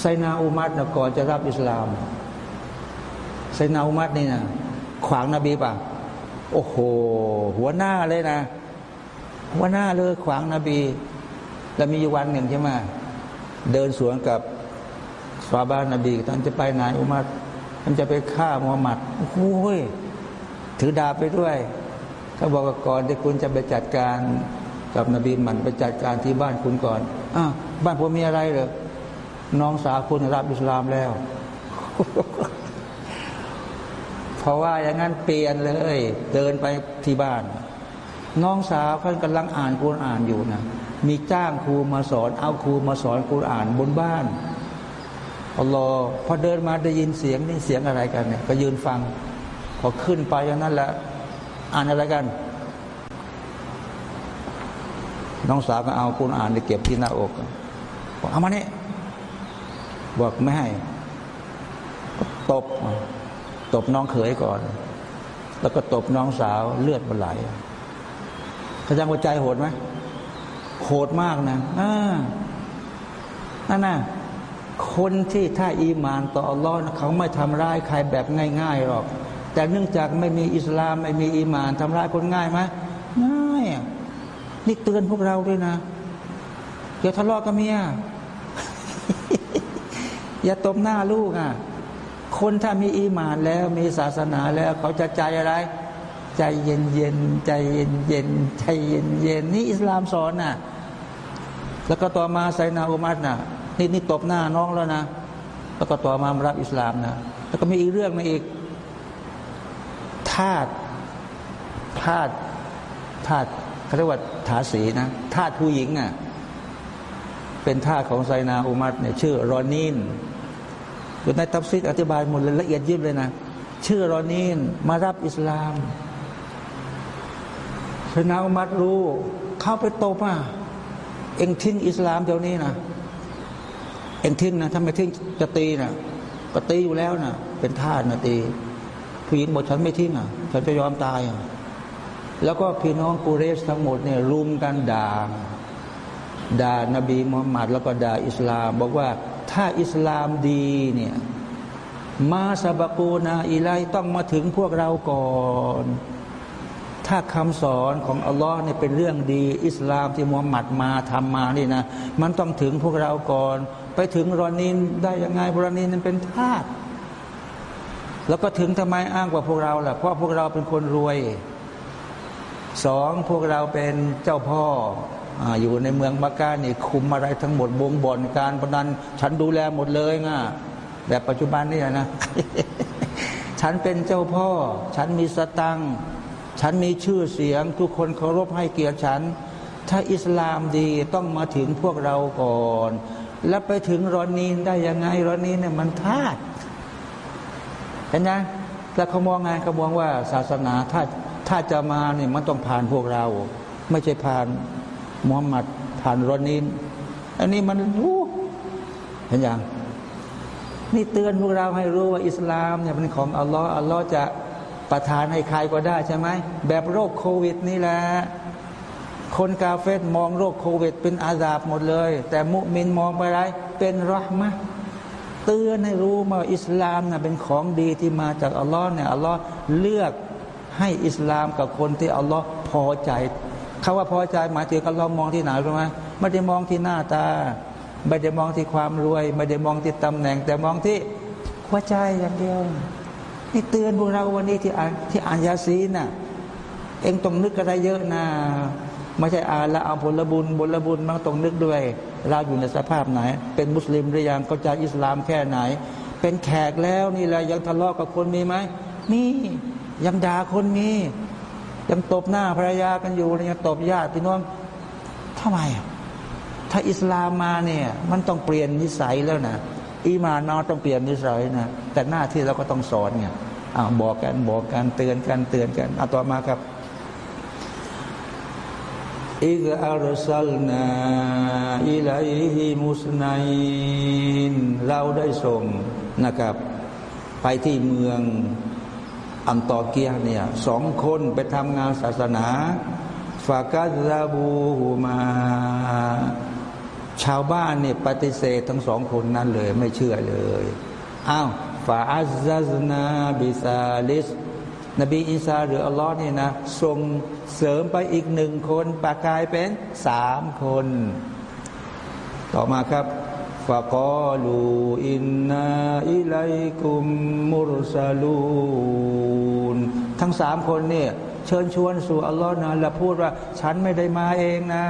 ไซนาอุมัดนะก่อนจะรับอิสลามไซนาอุมัดนี่นะขวางนบีป่ะ โอ้โห หัวหน้าเลยนะ หัวหน้าเลยขวางนบี แล้วมีวันหนึ่งใช่ไหมเดินสวนกับซาบานาบีท่านจะไปไหนอุมัดท่านจะไปฆ่ามุฮัมมัดโอ้โหถือดาบไปด้วยเขาบอกก่อนที่คุณจะไปจัดการกับนบีมันไปจัดการที่บ้านคุณก่อนอะบ้านผมมีอะไรเหรอน้องสาวคุณรับอิสลามแล้ว เพราะว่าอย่างนั้นเปลี่ยนเลย เดินไปที่บ้าน น้องสาวเขากำลังอ่านกุรอ่านอยู่นะมีจ้างครูมาสอน เอาครูมาสอนกุรอ่านบนบ้านอัลลอฮ์พอเดินมาได้ยินเสียงนี่เสียงอะไรกันเนี่ยก็ยืนฟัง พอขึ้นไปอย่างนั้นแหละอ่านอะไรกัน น้องสาวก็เอาคุณอ่านไปเก็บที่หน้าอกบอกเอามาเนี่ยบอกไม่ให้ตบ ตบน้องเขยก่อน แล้วก็ตบน้องสาวเลือดมันไหลเขาจังหัวใจโหดไหมโหดมากนะอ่านั่นนะคนที่ถ้าอีมานต่ออัลลอฮ์เขาไม่ทำร้ายใครแบบง่ายๆหรอก แต่เนื่องจากไม่มีอิสลามไม่มีอีมานทำร้ายคนง่ายไหมง่ายนี่เตือนพวกเราด้วยนะอย่าทะเลาะกับเมียอย่าตบหน้าลูกอะ คนถ้ามีอีมานแล้วมีศาสนาแล้วเขาจะใจอะไร ใจเย็นเย็นใจเย็นเย็นใจเย็นเย็นนี่อิสลามสอนน่ะแล้วก็ต่อมาไซนาอุมัดน่ะนี่นี่ตบหน้าน้องแล้วนะ แล้วก็ต่อมารับอิสลามนะแล้วก็มีอีกเรื่องนึงอีกทาตทาตทาตเขาเรียกว่าทาสีนะทาตุผู้หญิงอะเป็นท่าของไซนาอุมัดเนี่ยชื่อรอนีน อยู่ในตัฟซิดอธิบายหมดเลยละเอียดยิบเลยนะ ชื่อรอนีนมารับอิสลามไซนาอุมัดรู้ เข้าไปโตมาเองทิ้งอิสลามเดี๋ยวนี้นะเองทิ้งนะถ้าไมทิ้งจะตีนะก็ตีอยู่แล้วนะเป็นท่านะตี ผู้หญิงบอกฉันไม่ทิ้งอะ ฉันจะยอมตายอะแล้วก็พี่น้องกูเรสทั้งหมดเนี่ยรุมกันด่าด่านบีมุฮัมมัดแล้วก็ด่าอิสลาม บอกว่า ถ้าอิสลามดีเนี่ยมาสบกูนาอิไลต้องมาถึงพวกเราก่อนถ้าคำสอนของอัลลอฮ์เนี่ยเป็นเรื่องดี อิสลามที่มุฮัมมัดมาทำมานี่นะมันต้องถึงพวกเราก่อน ไปถึงรอนินได้ยังไงรอนินนั้นเป็นทาสแล้วก็ถึงทำไมอ้างกว่าพวกเราล่ะเพราะพวกเราเป็นคนรวยสองพวกเราเป็นเจ้าพ่อ อยู่ในเมืองมักกะนี่คุมอะไรทั้งหมดบงบ่อนการพนันฉันดูแลหมดเลยง่ะแบบปัจจุบันนี่นะ ฉันเป็นเจ้าพ่อ ฉันมีสตังฉันมีชื่อเสียง ทุกคนเคารพให้เกียรติฉัน ถ้าอิสลามดีต้องมาถึงพวกเราก่อน แล้วไปถึงรอนีนได้ยังไงรอนีนเนี่ยมันทาดเห็นไหมแล้วเขามองไงเขามองว่าศาสนาถ้าถ้าจะมาเนี่ยมันต้องผ่านพวกเรา ไม่ใช่ผ่าน มุฮัมมัดผ่านรอนินอันนี้มันรู้เห็นยังนี่เตือนพวกเราให้รู้ว่าอิสลามเนี่ยเป็นของอัลลอฮ์อัลลอฮ์จะประทานให้ใครก็ได้ใช่ไหมแบบโรคโควิดนี่แหละคนกาเฟตมองโรคโควิด เป็นอาดาบหมดเลย แต่มุมินมองไปไรเป็นรหมะเตือนให้รู้มาอิสลามนะเป็นของดีที่มาจากอัลลอฮ์เนี่ยอัลลอฮ์เลือกให้อิสลามกับคนที่อัลลอฮ์พอใจ คาว่าพอใจหมายถึงเรามองที่ไหนรู้ไหมไม่ได้มองที่หน้าตา ไม่ได้มองที่ความรวย ไม่ได้มองที่ตำแหน่ง แต่มองที่หัวใจอย่างเดียวนี่เตือนพวกเราวันนี้ที่อ่านที่อ่านยาซีน่ะ เองต้องนึกอะไรเยอะนะไม่ใช่อ่านแล้วเอาผลบุญผลบุญมันต้องนึกด้วย เราอยู่ในสภาพไหน เป็นมุสลิมหรือยังเข้าใจอิสลามแค่ไหน เป็นแขกแล้วนี่แหละยังทะเลาะกับคนมีไหมมียังด่าคนมี ยังตบหน้าภรรยากันอยู่ยังตบญาติพี่น้องทำไม ถ้าอิสลามมาเนี่ย มันต้องเปลี่ยนนิสัยแล้วนะอีมานมาต้องเปลี่ยนนิสัยนะแต่หน้าที่เราก็ต้องสอนเนี่ยอ่าบอกกันบอกกันเตือนกันเตือนกันเอาต่อมาครับอิกอัลซัลนาอิลัยฮิมุสไนเราได้ส่งนะครับ ไปที่เมือง อันตอเกียเนี่ยสองคนไปทำงานศาสนาฟากัซาบูฮูมา ชาวบ้านเนี่ยปฏิเสธทั้งสองคนนั้นเลย ไม่เชื่อเลยอ้าวฟาอัซซนาบิซาลิสนบีอิสาหรืออัลลอฮ์นี่นะทรงเสริมไปอีกหนึ่งคนปากายเป็นสามคน ต่อมาครับ ฟะกอลูอินนาอิไลกุมมุรซาลูนทั้งสามคนเนี่ยเชิญชวนสู่อัลลอฮ์นะแล้วพูดว่าฉันไม่ได้มาเองนะ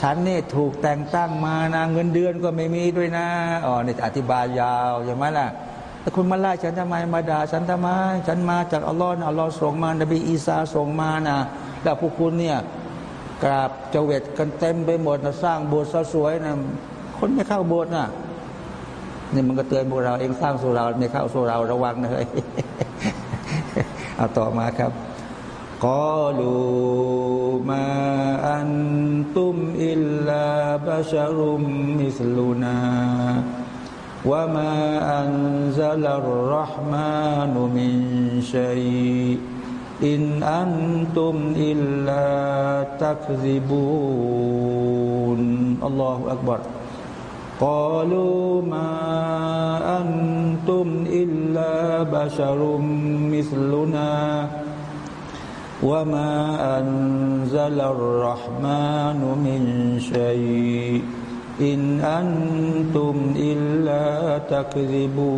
ฉันนี่ถูกแต่งตั้งมานะเงินเดือนก็ไม่มีด้วยนะอ๋อนี่อธิบายยาวอย่างไรล่ะแต่คุณมาไล่ฉันทำไมมาด่าฉันทำไมฉันมาจากอัลลอฮ์อัลลอฮ์ส่งมานบีอีสาส่งมานะแล้วพวกคุณเนี่ยกราบเจวิตกันเต็มไปหมดนะสร้างโบสถ์สวยนะ คนไม่เข้าโบสถ์น่ะนี่มันก็เตือนพวกเราเองสร้างสุราไม่เข้าสุราระวังนะเฮ้ยเอาต่อมาครับกอลูมาอันตุมอิลลาบาชารุมมิสลูนาว่ามาอันซาลรห์มานุมินชัยอินอันตุมอิลลาตักซิบูนอัลลอฮฺอักบาร قالوا ما أنتم إلا بشر مثلنا وما أنزل الرحمن من شيء อินอันตุมอิลลาตักซิบู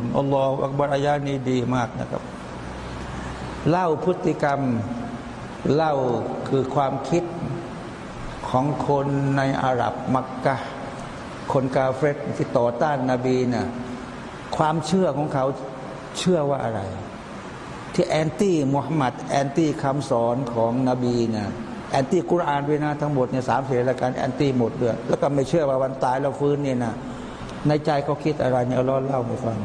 นอัลลอฮฺอักบารอายานี้ดีมากนะครับ เล่าพฤติกรรม เล่าคือความคิด ของคนในอาหรับมักกะคนกาเฟรที่ต่อต้านนาบีน่ะความเชื่อของเขาเชื่อว่าอะไร ที่ anti มุฮัมมัด anti คำสอนของนบีนะ anti กุรอานด้วยนะทั้งหมดเนี่ยสามสี่รายการ anti หมดเลยแล้วก็ไม่เชื่อว่าวันตายเราฟื้นเนี่ยนะในใจเขาคิดอะไรเนี่ยเราเล่าให้ฟัง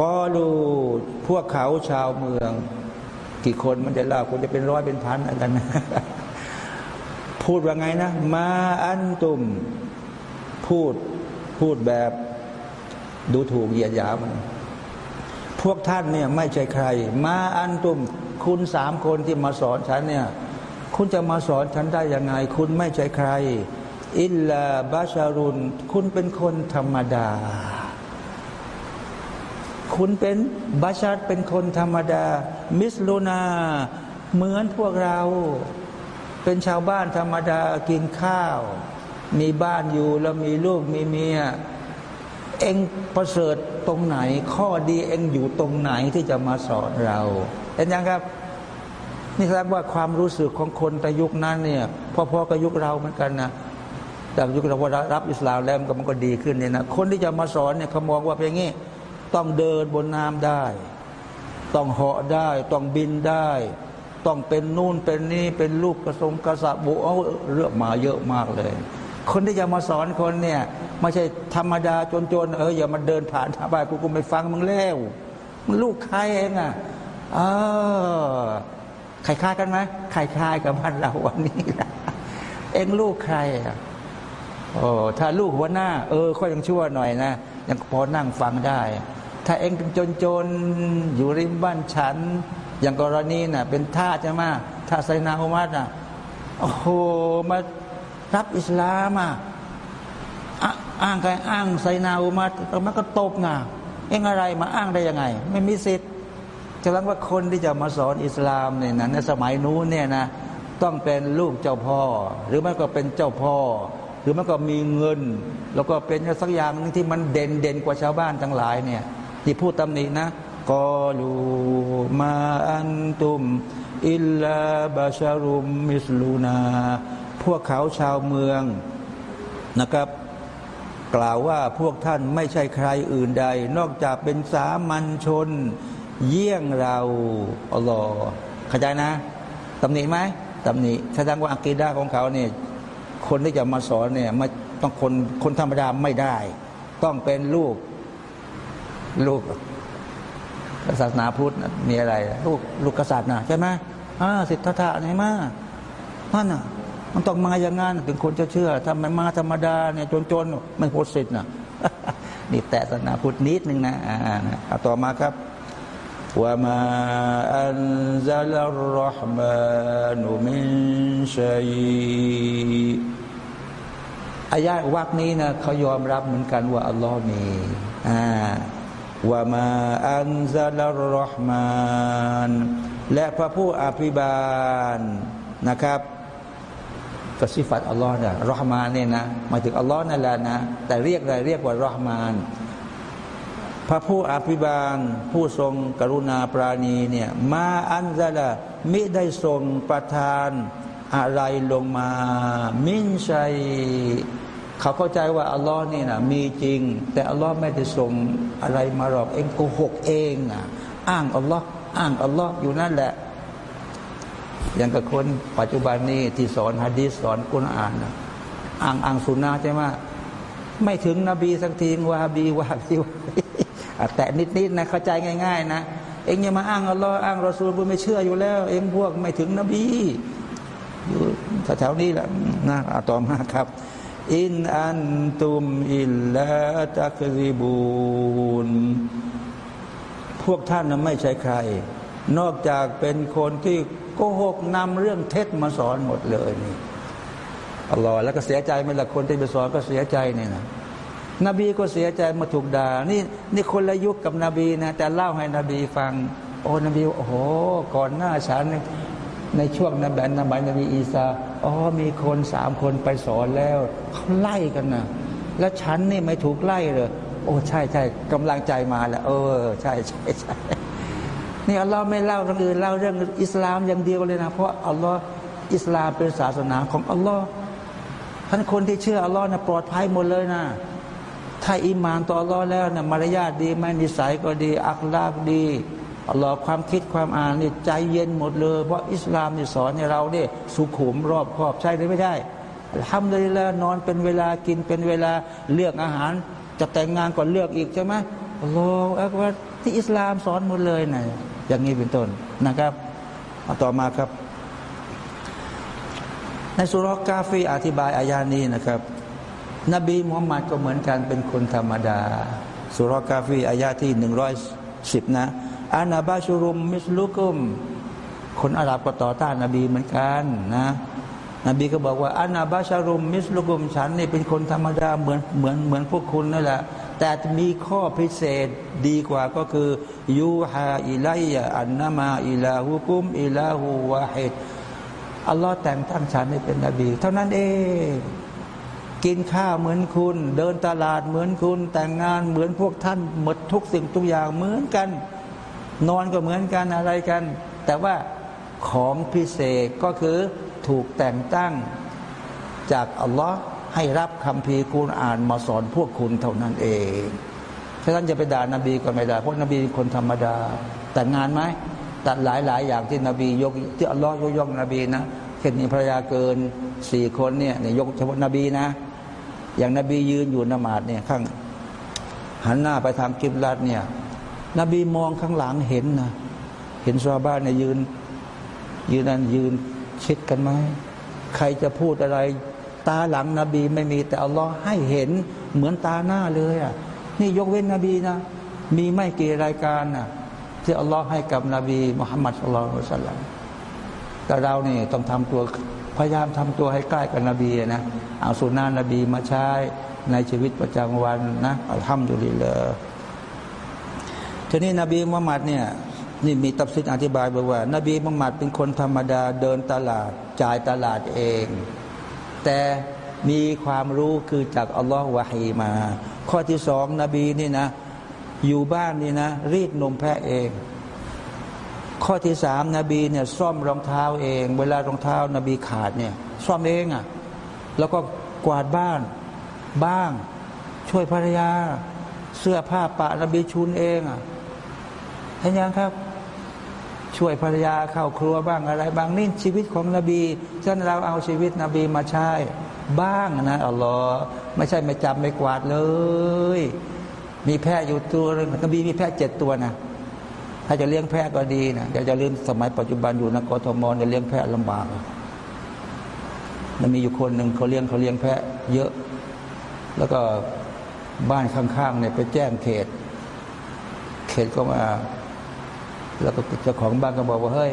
ก็รู้พวกเขาชาวเมือง กี่คนมันจะเล่าคนจะเป็นร้อยเป็นพันอะไรกันนะ พูดว่าไงนะ มาอันตุม พูดพูดแบบดูถูกเหยียดหยามันพวกท่านเนี่ยไม่ใช่ใคร มาอันตุม คุณสามคนที่มาสอนฉันเนี่ยคุณจะมาสอนฉันได้ยังไง คุณไม่ใช่ใคร อิลลาบาชารุน คุณเป็นคนธรรมดา คุณเป็นบาชาร์เป็นคนธรรมดา มิสลูนา เหมือนพวกเรา เป็นชาวบ้านธรรมดากินข้าว มีบ้านอยู่แล้วมีลูกมีเมียเองประเสริฐตรงไหน ข้อดีเองอยู่ตรงไหนที่จะมาสอนเราเห็นยังครับ นี่แสดงว่าความรู้สึกของคนแต่ยุคนั้นเนี่ยพอๆกับยุคเราเหมือนกันนะแต่ยุคเราว่ารับอิสลามแล้วมันก็ดีขึ้นเนี่ยนะคนที่จะมาสอนเนี่ยเขามองว่าเป็นอย่างนี้ต้องเดินบนน้ำได้ ต้องเหาะได้ ต้องบินได้ ต้องเป็นนู่นเป็นนี่เป็นลูกกระทรงกระสับโบเอาเรื่องมาเยอะมากเลย คนที่จะมาสอนคนเนี่ยไม่ใช่ธรรมดาจนๆเอออย่ามาเดินผ่านทางไปกูกูไม่ฟังมึงแล้วมันลูกใครเองอะเออคล้ายกันไหมคล้ายกับบ้านเราวันนี้นะเองลูกใครอะโอ้ถ้าลูกหัวหน้า เออค่อยยังชั่วหน่อยนะยังพอนั่งฟังได้ ถ้าเองจนๆอยู่ริมบ้านฉัน อย่างกรณีน่ะเป็นท่าใช่ไหมท่าไซนาอุมัดน่ะโอ้โหมารับอิสลามอะอ้างใครอ้างไซนาอุมัดมันก็ตบงาเองอะไรมาอ้างได้ยังไง ไม่มีสิทธิ์ฉะนั้นว่าคนที่จะมาสอนอิสลามเนี่ยนะในสมัยนู้นเนี่ยนะต้องเป็นลูกเจ้าพ่อ หรือมันก็เป็นเจ้าพ่อ หรือมันก็มีเงิน แล้วก็เป็นสักอย่างนึงที่มันเด่นเด่นกว่าชาวบ้านทั้งหลายเนี่ยที่พูดตำหนินะ กอลูมาอันตุม อิลลาบาชารุมมิสลูนา พวกเขาชาวเมืองนะครับ กล่าวว่าพวกท่านไม่ใช่ใครอื่นใด นอกจากเป็นสามัญชน เยี่ยงเราอัลลอฮ์เข้าใจนะตำหนิไหมตำหนิแสดงว่าอักีดาของเขาเนี่ยคนที่จะมาสอนเนี่ยมาต้องคนคนธรรมดาไม่ได้ ต้องเป็นลูกลูก ศาสนาพุทธมีอะไร ลูกลูกกษัตริย์นะใช่ไหมอ่าสิทธาธถะไหนมามันอะมันต้องมาอย่างงั้นถึงคนจะเชื่อทำไมมาธรรมดาเนี่ยจนๆมันโพสิทธิ์นะนี่แต่ศาสนาพุทธนิดนึงนะอ่าเอาต่อมาครับว่ามาอันซัลลรห์มานุมินชัยอายะวักนี้นะเขายอมรับเหมือนกันว่าอัลลอฮ์มีอ่า ว่ามาอันซาลรอฮมานและพระผู้อภิบาลนะครับก็สิฟัตอัลลอฮ์นี่ยรอฮมานเนี่ยนะหมายถึงอัลลอฮ์นั่นแหละนะแต่เรียกอะไรเรียกว่ารอฮมาน พระผู้อภิบาล ผู้ทรงกรุณาปราณีเนี่ยมาอันซาละมิได้ทรงประทานอะไรลงมา มินชัย เขาเข้าใจว่าอัลลอฮ์นี่นะมีจริง แต่อัลลอฮ์ไม่ได้ส่งอะไรมาหรอกเองโกหกเองอะอ้างอัลลอฮ์อ้างอัลลอฮ์อยู่นั่นแหละ อย่างกับคนปัจจุบันนี้ที่สอนฮะดีสอนกุณอ่านอ้างอ้างสุนนะใช่ไหมไม่ถึงนบีสักทีวาบีวาบีวาบีแต่นิดๆนะเข้าใจง่าย ๆ นะเองอย่ามาอ้างอัลลอฮ์อ้างรอซูลไม่เชื่ออยู่แล้ว เองพวกไม่ถึงนบีอยู่แถวๆนี้แหละนะต่อมาครับ อินอันตุมอิลลาตักริบูนพวกท่านนั้นไม่ใช่ใคร นอกจากเป็นคนที่โกหกนำเรื่องเท็จมาสอนหมดเลยนี่อัลลอฮ์แล้วก็เสียใจไม่ละคนที่ไปสอนก็เสียใจเนี่ยนะนบีก็เสียใจมาถูกด่านี่นี่คนละยุคกับนบีนะ แต่เล่าให้นบีฟัง โอ้นบีโอ้โห ก่อนหน้าฉันในช่วงนั้นแบีนบีนบีอีสา อ๋อมีคนสามคนไปสอนแล้วเขาไล่กันนะแล้วฉันนี่ไม่ถูกไล่เลยโอ้ใช่ใช่กำลังใจมาแล้ว เออ ใช่ใช่ใช่นี่อัลลอฮ์ไม่เล่าเรื่องอื่นเล่าเรื่องอิสลามอย่างเดียวเลยนะ เพราะอัลลอฮ์อิสลามเป็นศาสนาของอัลลอฮ์ท่านคนที่เชื่ออัลลอฮ์นะปลอดภัยหมดเลยนะ ถ้าอิมานต่ออัลลอฮ์แล้วนะมารยาทดีไม่นิสัยก็ดี อักลากดี อัลลอฮ์ความคิดความอ่านนี่ใจเย็นหมดเลย เพราะอิสลามนี่สอนให้เราเนี่ยสุขุมรอบครอบใช่หรือไม่ได้ทำเลยละนอนเป็นเวลากินเป็นเวลาเลือกอาหาร จะแต่งงานก่อนเลือกอีกใช่ไหมอัลลอฮ์อักว่าที่อิสลามสอนหมดเลยนะอย่างนี้เป็นต้นนะครับเอาต่อมาครับ ในสุรกาฟีอธิบายอายานี้นะครับ นบีมุฮัมมัดก็เหมือนกันเป็นคนธรรมดา สุรกาฟีอายาที่หนึ่งร้อยสิบนะ อานาบาชูรุมมิสลุกุม คนอาหรับก็ต่อต้านนบีเหมือนกันนะนบีก็บอกว่าอานาบาชารุมมิสลุกุมฉันนี่เป็นคนธรรมดาเหมือนเหมือนเหมือนพวกคุณนั่นแหละ แต่มีข้อพิเศษดีกว่าก็คือยูฮาอิไลยะอันนามาอิลาฮุกุมอิลาฮูวาฮิดอัลลอฮ์แต่งตั้งฉันให้เป็นนบี เท่านั้นเอง กินข้าวเหมือนคุณ เดินตลาดเหมือนคุณ แต่งงานเหมือนพวกท่านหมดทุกสิ่งทุกอย่างเหมือนกัน นอนก็เหมือนกันอะไรกัน แต่ว่าของพิเศษก็คือถูกแต่งตั้งจากอัลลอฮ์ให้รับคำพีกุรอ่านมาสอนพวกคุณเท่านั้นเองถ้าท่านจะไปด่านบีก็ไม่ได้เพราะนบีคนธรรมดา แต่งานไหมแต่หลายหลายอย่างที่นบียกที่อัลลอฮ์ยกย่องนบีนะเช่นมีภรรยาเกินสี่คนเนี่ยยกเฉพาะนบีนะ อย่างนบียืนอยู่นมาดเนี่ยข้างหันหน้าไปทางกิบลัดเนี่ย นบีมองข้างหลังเห็นนะเห็นชาวบ้านเนี่ยยืน ยืนนั่นยืนชิดกันไหมใครจะพูดอะไร ตาหลังนบีไม่มี แต่อัลลอฮ์ให้เห็นเหมือนตาหน้าเลยอะนี่ยกเว้นนบีนะมีไม่กี่รายการนะที่อัลลอฮ์ให้กับนบีมุฮัมมัดสุลลัลสลัมแต่เรานี่ต้องทำตัวพยายามทำตัวให้ใกล้กับนบีนะเอาสุนนะนบีมาใช้ในชีวิตประจำวันนะอัลฮัมดุลิลลาห์ ทีนี้นบีมุฮัมมัดเนี่ยนี่มีตับซิดอธิบายบอกว่า นบีมุฮัมมัดเป็นคนธรรมดาเดินตลาดจ่ายตลาดเอง แต่มีความรู้คือจากอัลลอฮฺวะฮีมา ข้อที่สองนบีนี่นะ อยู่บ้านนี่นะ รีดนมแพะเอง ข้อที่สามนบีเนี่ยซ่อมรองเท้าเอง เวลารองเท้านบีขาดเนี่ยซ่อมเองอะ่ะแล้วก็กวาดบ้านบ้าง ช่วยภรรยา เสื้อผ้าปะนบีชุนเองอะ่ะ เห็นยังครับ ช่วยภรรยาเข้าครัวบ้างอะไรบ้างนี่ชีวิตของนบีฉะนั้นเราเอาชีวิตนบีมาใช้บ้างนะอัลลอฮ์ไม่ใช่ไม่จับไม่กวาดเลย มีแพะอยู่ตัวนนบีมีแพะเจ็ดตัวนะถ้าจะเลี้ยงแพะก็ดีนะอย่าจะเลี้ยงสมัยปัจจุบันอยู่นกรทมจะเลี้ยงแพะลำบากมันมีอยู่คนหนึ่งเขาเลี้ยงเขาเลี้ยงแพะเยอะ แล้วก็บ้านข้างๆเนี่ยไปแจ้งเขต เขตก็มา แล้วก็เจ้าของบ้านก็บอกว่าเฮ้ย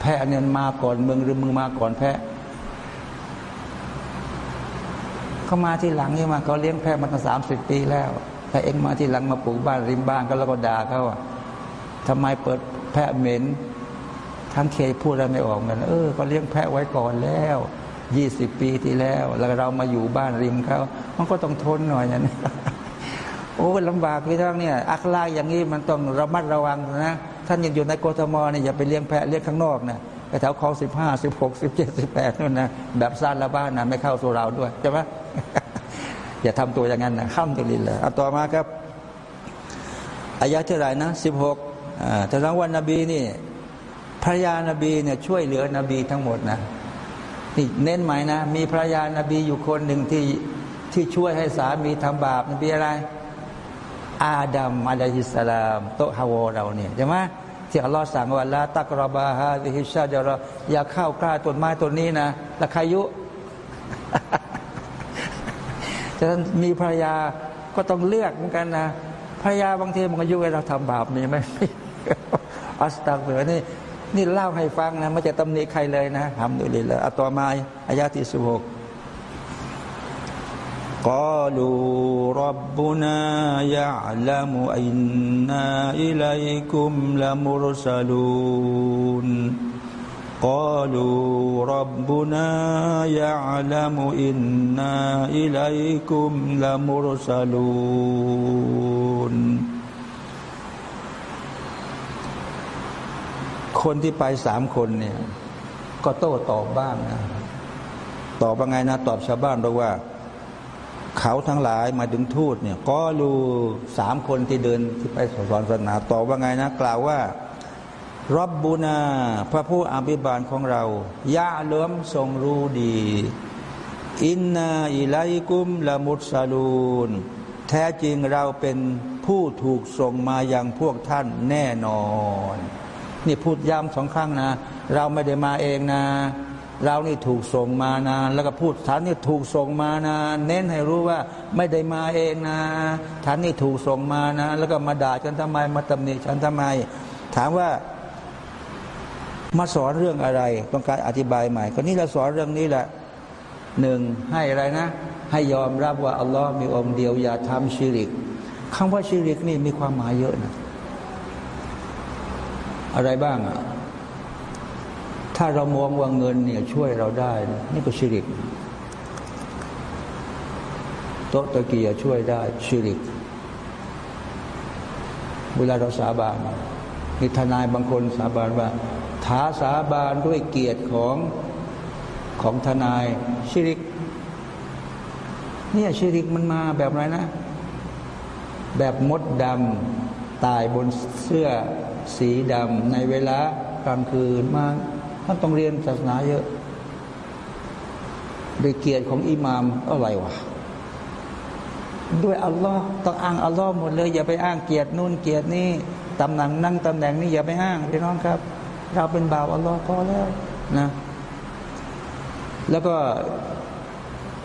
แพะเนี่ยมาก่อนมึงหรือมึงมาก่อนแพะเขามาที่หลังนี่มาเขาเลี้ยงแพะมาตั้งสามสิบปีแล้วแต่เองมาที่หลังมาปลูกบ้านริมบ้านก็แล้วก็ด่าเขาอะทำไมเปิดแพะเหม็นทั้งเคยพูดอะไรไม่ออกกันเออก็เลี้ยงแพะไว้ก่อนแล้วยี่สิบปีที่แล้ว แล้วเรามาอยู่บ้านริมเขามันก็ต้องทนหน่อยอย่างนี้โอ้ลำบากพี่ทั้งเนี่ย อักลาอย่างนี้มันต้องระมัดระวังนะ ท่านยังอยู่ในกทมเนี่ยอย่าไปเลี้ยงแพะเลี้ยงข้างนอกนะแถวคลองสิบห้าสิบหกสิบเจ็ดสิบแปดนู่นนะแบบซาละบ้านนะไม่เข้าสู่เราด้วยใช่ไหมอย่าทำตัวอย่างนั้นนะข้ามตัวลินเลยเอาต่อมาครับอายะเท่าไหร่นะสิบหกแต่ละวันนบีนี่ภรรยานาบีเนี่ยช่วยเหลือนบีทั้งหมดนะนี่เน้นหมายนะ มีภรรยานาบีอยู่คนหนึ่งที่ที่ช่วยให้สามีทำบาปนบีอะไร อาดัมอะลัยฮิสสลาม โตฮาวเราเนี่ยใช่ไหมที่อัลลอฮ์สั่งว่าละตักรบาฮาดิฮิชาจารอย่าเข้าใกล้ต้นไม้ต้นนี้นะละคายุฉะนั้นมีภรรยาก็ต้องเลือกเหมือนกันนะภรรยาบางทีมันก็ยุ่งให้เราทำบาปมีไหมอัสตักเบือนี่นี่เล่าให้ฟังนะไม่จะตำหนิใครเลยนะทำดูเลยละอัตตมาอายาที่สิบหก قالوا ربنا يعلم إنا إليكم لمرسلون قالوا ربنا يعلم إنا إليكم لمرسلون คนที่ไปสามคนเนี่ย ก็โต้ตอบบ้างนะตอบว่าไงนะ ตอบชาวบ้านบอกว่า เขาทั้งหลายมาถึงทูตเนี่ยก็รูสามคนที่เดินที่ไปสอนศาสนาตอบว่าไงนะ กล่าวว่ารับบูนาพระผู้อภิบาลของเรายะเลื่อมทรงรู้ดี อินนาอิไลกุมละมุสลูนแท้จริงเราเป็นผู้ถูกส่งมาอย่างพวกท่านแน่นอน นี่พูดย้ำสองครั้งนะ เราไม่ได้มาเองนะ เรานี่ถูกส่งมานะแล้วก็พูดท่านนี่ถูกส่งมานะเน้นให้รู้ว่าไม่ได้มาเองนะท่านนี่ถูกส่งมานะ แล้วก็มาด่าฉันทำไม มาตำหนิฉันทำไม ถามว่า มาสอนเรื่องอะไร ต้องการอธิบายใหม่ ก็นี่เราสอนเรื่องนี้แหละหนึ่งให้อะไรนะ ให้ยอมรับว่าอัลลอฮ์มีองค์เดียวอย่าทำชิริกคำว่าชิริกนี่มีความหมายเยอะนะอะไรบ้างอะ ถ้าเรามองว่าเงินเนี่ยช่วยเราได้ นี่ก็ชิริก โตตะเกียช่วยได้ชิริก เวลาเราสาบานมีทนายบางคนสาบานว่าท้าสาบานด้วยเกียรติของของทนายชิริก เนี่ยชิริกมันมาแบบไรนะ แบบมดดำตายบนเสื้อสีดำในเวลากลางคืนมา ท่านต้องเรียนศาสนาเยอะด้วยเกียรติของอิหมามอะไรวะด้วยอัลลอฮ์ต้องอ้างอัลลอฮ์หมดเลย อย่าไปอ้างเกียรตินู่นเกียรตินี่ตำแหน่งนั่งตำแหน่งนี้อย่าไปอ้างพี่น้องครับ เราเป็นบ่าวอัลลอฮ์พอแล้วนะ แล้วก็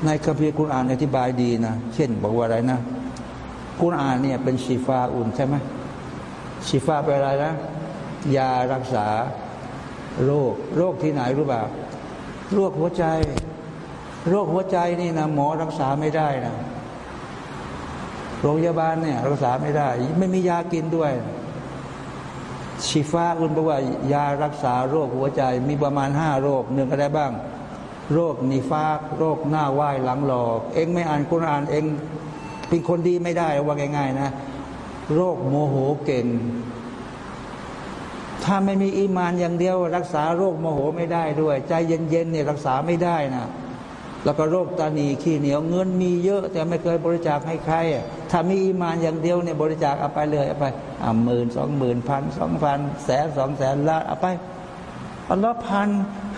ในคัมภีร์กุรอานอธิบายดีนะ เช่น บอกว่าอะไรนะกุรอานเนี่ยเป็นชีฟาอุ่นใช่ไหมชีฟาเป็นอะไรนะยารักษา โรคโรคที่ไหนรู้เปล่าโรคหัวใจ โรคหัวใจนี่นะหมอรักษาไม่ได้นะโรงพยาบาลเนี่ยรักษาไม่ได้ ไม่มียากินด้วยชีฟ้าอุนบอกว่ายารักษาโรคหัวใจมีประมาณห้าโรคหนึ่งอะไรบ้าง โรคนิฟากโรคหน้าไหว้หลังหลอก เองไม่อ่านกุรอานเองเป็นคนดีไม่ได้ว่าง่ายๆนะ โรคโมโหเก่ง ถ้าไม่มีอีมานอย่างเดียว รักษาโรคโมโหไม่ได้ด้วย ใจเย็นๆเนี่ยรักษาไม่ได้นะแล้วก็โรคตาหนีขี้เหนียวเงินมีเยอะแต่ไม่เคยบริจาคให้ใคร ถ้ามีอีมานอย่างเดียวเนี่ยบริจาคเอาไปเลยเอาไปอ่าหมื่นสองหมื่นพันสองพันแสนสองแสนล้านเอาไปอัลลอฮ์พัน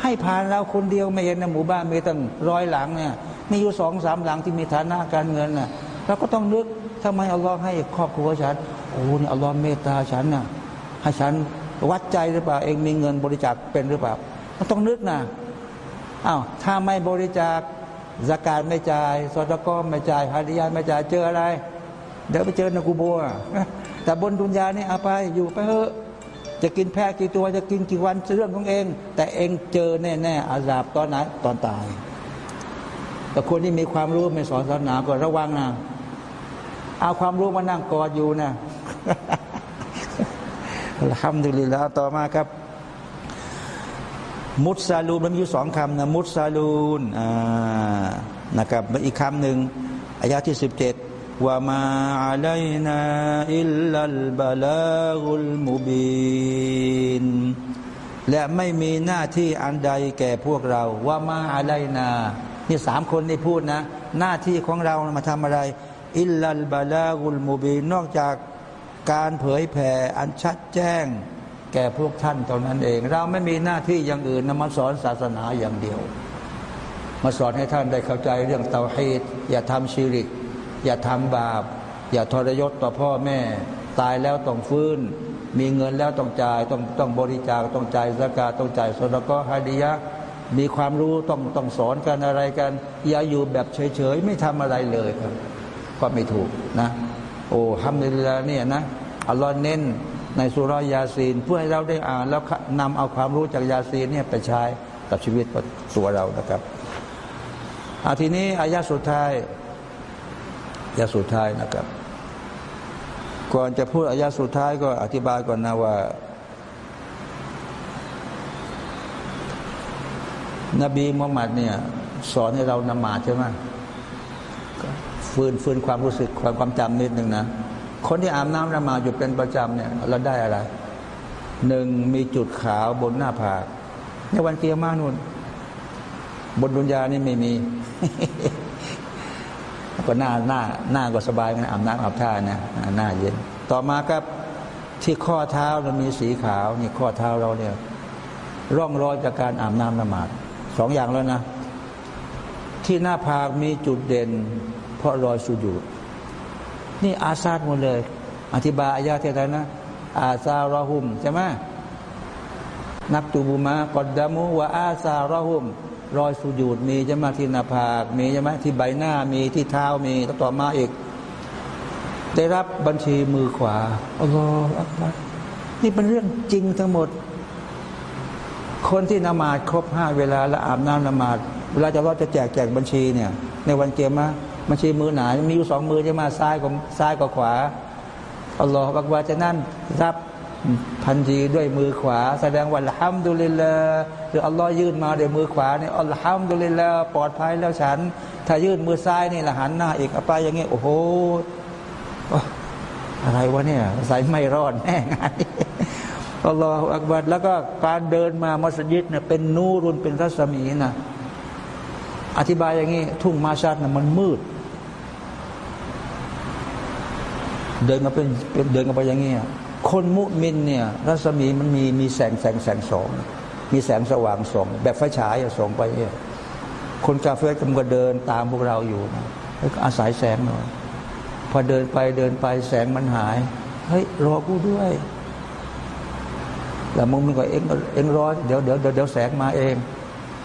ให้ผ่านเราคนเดียวไม่เห็นในหมู่บ้านมีตั้งร้อยหลังเนี่ยมีอยู่สองสามหลังที่มีฐานะการเงินน่ะเราก็ต้องนึกทำไมอัลลอฮ์ให้ครอบครัวฉันโอ้เนี่ยอัลลอฮ์เมตตาฉันน่ะให้ฉัน วัดใจหรือเปล่า เองมีเงินบริจาคเป็นหรือเปล่าเราต้องนึกนะอ้าวถ้าไม่บริจาคสกาดไม่จ่ายสอดก้อไม่จ่ายฮาริยาไม่จ่ายเจออะไร เดี๋ยวไปเจอในกูโบแต่บนดุนยานี่เอาไปอยู่ไปเถอะจะกินแพะกี่ตัวจะกินกี่วันเรื่องของเอง แต่เองเจอแน่ๆอาซาบตอนไหนตอนตาย แต่คนที่มีความรู้ไม่สอนศาสนาก็ระวังนะเอาความรู้มานั่งกอดอยู่นะ ทำดีแล้วต่อมาครับ มุสซาลูนมันมีอยู่สองคำนะมุสซาลูนอ่านะครับอีกคำหนึ่งอายะที่สิบเจ็ดว่ามาอะลัยนาอิลลัลบาลาอุลมุบินและไม่มีหน้าที่อันใดแก่พวกเรา ว่ามาอะลัยนานี่สามคนนี่พูดนะ หน้าที่ของเรามาทำอะไร อิลลัลบาลาอุลมุบินนอกจาก การเผยแผ่อันชัดแจ้ง แก่พวกท่านเท่านั้นเอง เราไม่มีหน้าที่อย่างอื่นนะมาสอนศาสนาอย่างเดียว มาสอนให้ท่านได้เข้าใจเรื่องเตาฮีดอย่าทำชีริก อย่าทำบาป อย่าทรยศต่อพ่อแม่ ตายแล้วต้องฟื้น มีเงินแล้วต้องจ่ายต้องต้องบริจาคต้องจ่ายสกาต้องจ่ายสนก็ฮาดียะมีความรู้ต้องต้องสอนกันอะไรกัน อย่าอยู่แบบเฉยๆ ไม่ทำอะไรเลยครับ ก็ไม่ถูกนะ โอ้ฮัมดุลิลลาเนี่ยนะอัลลอฮ์เน้นในสุรยาซีน เพื่อให้เราได้อ่านแล้วนำเอาความรู้จากยาซีนเนี่ยไปใช้กับชีวิตตัวเรานะครับอาทีนี้อายะสุดท้ายอายะสุดท้ายนะครับ ก่อนจะพูดอายะสุดท้ายก็อธิบายก่อนนะว่า นบีมุฮัมมัดเนี่ย สอนให้เรานมาดใช่ไหม ฟื้นฟื้นความรู้สึกความความจำนิดหนึ่งนะคนที่อาบน้ำนมาดอยู่เป็นประจำเนี่ยเราได้อะไรหนึ่งมีจุดขาวบนหน้าผากในวันเกียร์มานุนบนดุนยานี่ไม่มีก็หน้าหน้าหน้าก็สบายกันอาบน้ำอาบท่านะหน้าเย็น ต่อมาครับที่ข้อเท้าเรามีสีขาวนี่ข้อเท้าเราเนี่ย ร่องรอยจากการอาบน้ำนมาดสองอย่างแล้วนะ ที่หน้าผากมีจุดเด่น เพราะรอยสุญูดนี่อาซาดหมดเลย อธิบายอายาเท่านะอาซาราหุมใช่ไหมนักตูบูมากอดดามุวะอาซาราหุมรอยสุญูดมีใช่ไหมที่หน้าผากมีใช่ไหมที่ใบหน้ามีที่เท้ามีแล้วต่อมาอีก ได้รับบัญชีมือขวาอัลลอฮฺอักบัรนี่เป็นเรื่องจริงทั้งหมด คนที่นมาดครบห้าเวลาและอาบน้ำนมาดเวลาจะเราจะแจกแจกบัญชีเนี่ย ในวันเกียรมาบัญชีมือหนา มีอยู่สองมือใช่ไหมซ้ายกับซ้ายกับขวาอัลลอฮฺบักวาจะนั่นรับพันธีด้วยมือขวา แสดงว่าละฮัมดุลิลละหรืออัลลอฮ์ยื่นมาด้วยมือขวาเนี่ยอัลฮัมดุลิลละปลอดภัยแล้วฉัน ถ้ายื่นมือซ้ายนี่ละหันหน้าอีกไปอย่างเงี้ยโอ้โหอะไรวะเนี่ยใส่ไม่รอดแน่ไงอัลลอฮฺอักบัดแล้วก็การเดินมามัสยิดเนี่ยเป็นนูรุนเป็นรัศมีนะอธิบายอย่างนี้ทุ่งมาชัดนะมันมืด เดินมาเป็นเดินกันไปอย่างนี้ยคนมุมินเนี่ยรัศมีมันมีมีแสงแสงแสงสองมีแสงสว่างสองแบบไฟฉายส่องไปเนี่ยคนกาเฟ่กำลังเดินตามพวกเราอยู่นะอาศัยแสงหน่อยพอเดินไปเดินไปแสงมันหาย เฮ้ยรอกูด้วย แล้วมึงมึงก็เองเองรอเดี๋ยวเดี๋ยวเดี๋ยวแสงมาเอง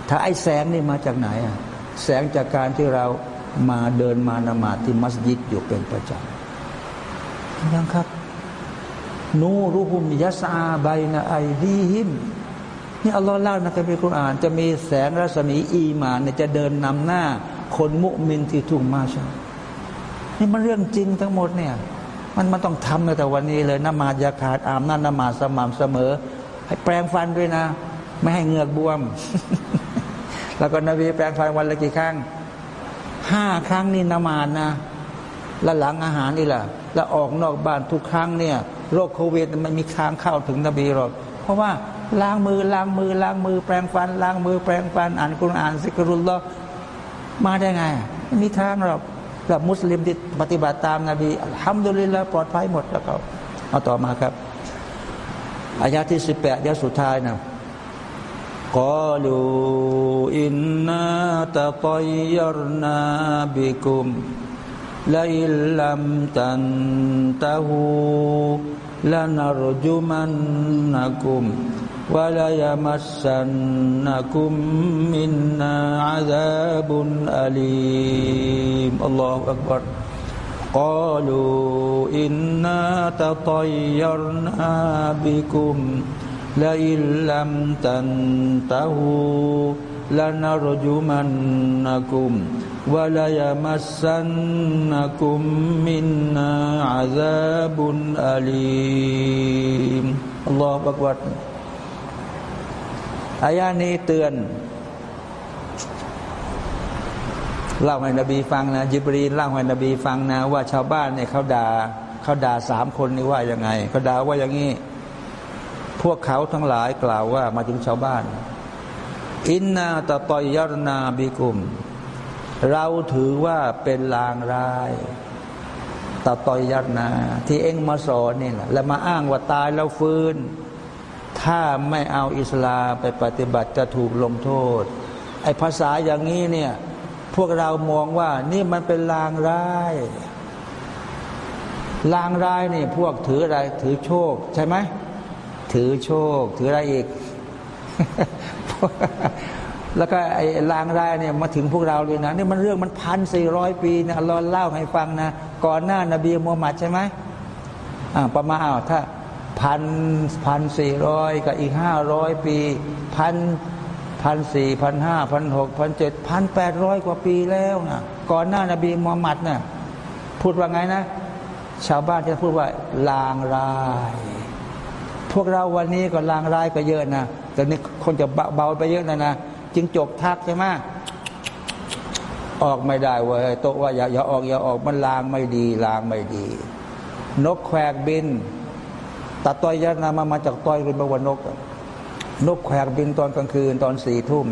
ถ้าไอ้แสงนี่มาจากไหนอะแสงจากการที่เรามาเดินมานมาที่มัสยิดอยู่เป็นประจำ นะครับ นูรุหุมยัสอาใบนาไอดีหิมนี่อัลลอฮ์เล่าในคัมภีคุรอาน จะมีแสงรัศมีอีมานจะเดินนำหน้า คนมุมินที่ทุ่งมาชานี่มันเรื่องจริงทั้งหมดเนี่ย มันมันต้องทำในแต่วันนี้เลยนมาดยาขาดอามนั่นนมาสม่ำเสมอ ให้แปลงฟันด้วยนะ ไม่ให้เหงือกบวม แล้วก็นบีแปลงฟันวันละกี่ครั้งห้าครั้งนี่นมาดนะ แล้วหลังอาหารนี่แหละ แล้วออกนอกบ้านทุกครั้งเนี่ยโรคโควิดมันมีค้างเข้าถึงนบีหรอก เพราะว่าล้างมือล้างมือล้างมือแปลงฟัน ล้างมือแปลงฟัน อ่านกุรอานซิกรุลลอมาได้ไงไม่มีทางหรอกกับมุสลิมที่ปฏิบัติตามนบีทำดุลิลละปลอดภัยหมดแล้วครับเอาต่อมาครับอายาที่สิบแปดยาสุดท้ายนะกอลูอินนาตะตยรนาบิกุม لئن لم تنتهوا لنرجمنكم وليمسنكم منا عذاب أليم. الله أكبر. قالوا إنا تطيرنا بكم. لئن لم تنتهوا لنرجمنكم وليمسنكم منا عذاب أليم الله أكبر อายานี้เตือนเล่าให้นบีฟังนะยิบรีเล่าให้นบีฟังนะ ว่าชาวบ้านเนี่ยเขาด่าเขาด่าสามคนนี่ว่ายังไงเขาด่าว่าอย่างนี้ พวกเขาทั้งหลายกล่าวว่ามาถึงชาวบ้าน อินนาตะตอยยรนาบิกุม เราถือว่าเป็นลางร้ายตะตอยยัรนา ที่เอ็งมาสอนนี่แหละแล้วมาอ้างว่าตายแล้วฟื้น ถ้าไม่เอาอิสลามไปปฏิบัติจะถูกลงโทษ ไอ้ภาษาอย่างนี้เนี่ย พวกเรามองว่านี่มันเป็นลางร้ายลางร้ายนี่พวกถืออะไรถือโชค ใช่ไหมถือโชค ถืออะไรอีก แล้วก็ไอ้ลางร้ายเนี่ยมาถึงพวกเราเลยนะนี่มันเรื่องมันพันสี่ร้อยปีนะเราเล่าให้ฟังนะ ก่อนหน้านาบีมูฮัมมัดใช่ไหมอ่าประมาณอ้าวถ้าพันพันสี่ร้อยกับอีกห้าร้อยปีพันพันสี่พันห้าพันหกพันเจ็ดพันแปดร้อยกว่าปีแล้วนะก่อนหน้านบีมูฮัมมัดนะ่ะพูดว่าไงนะ ชาวบ้านจะพูดว่าลางราย พวกเราวันนี้ก็ลางรายก็เยอะนะแต่นี่คนจะเบาไปเยอะนะนะ จิงจกทักใช่ไหมออกไม่ได้เว้ยโตว่าอย่าอย่าออกอย่าออกมันลางไม่ดีลางไม่ดี นกแควกบินตาต้อยยะนามามาจากต้อยเรียนว่านก นกแควกบินตอนกลางคืนตอนสี่ทุ่ม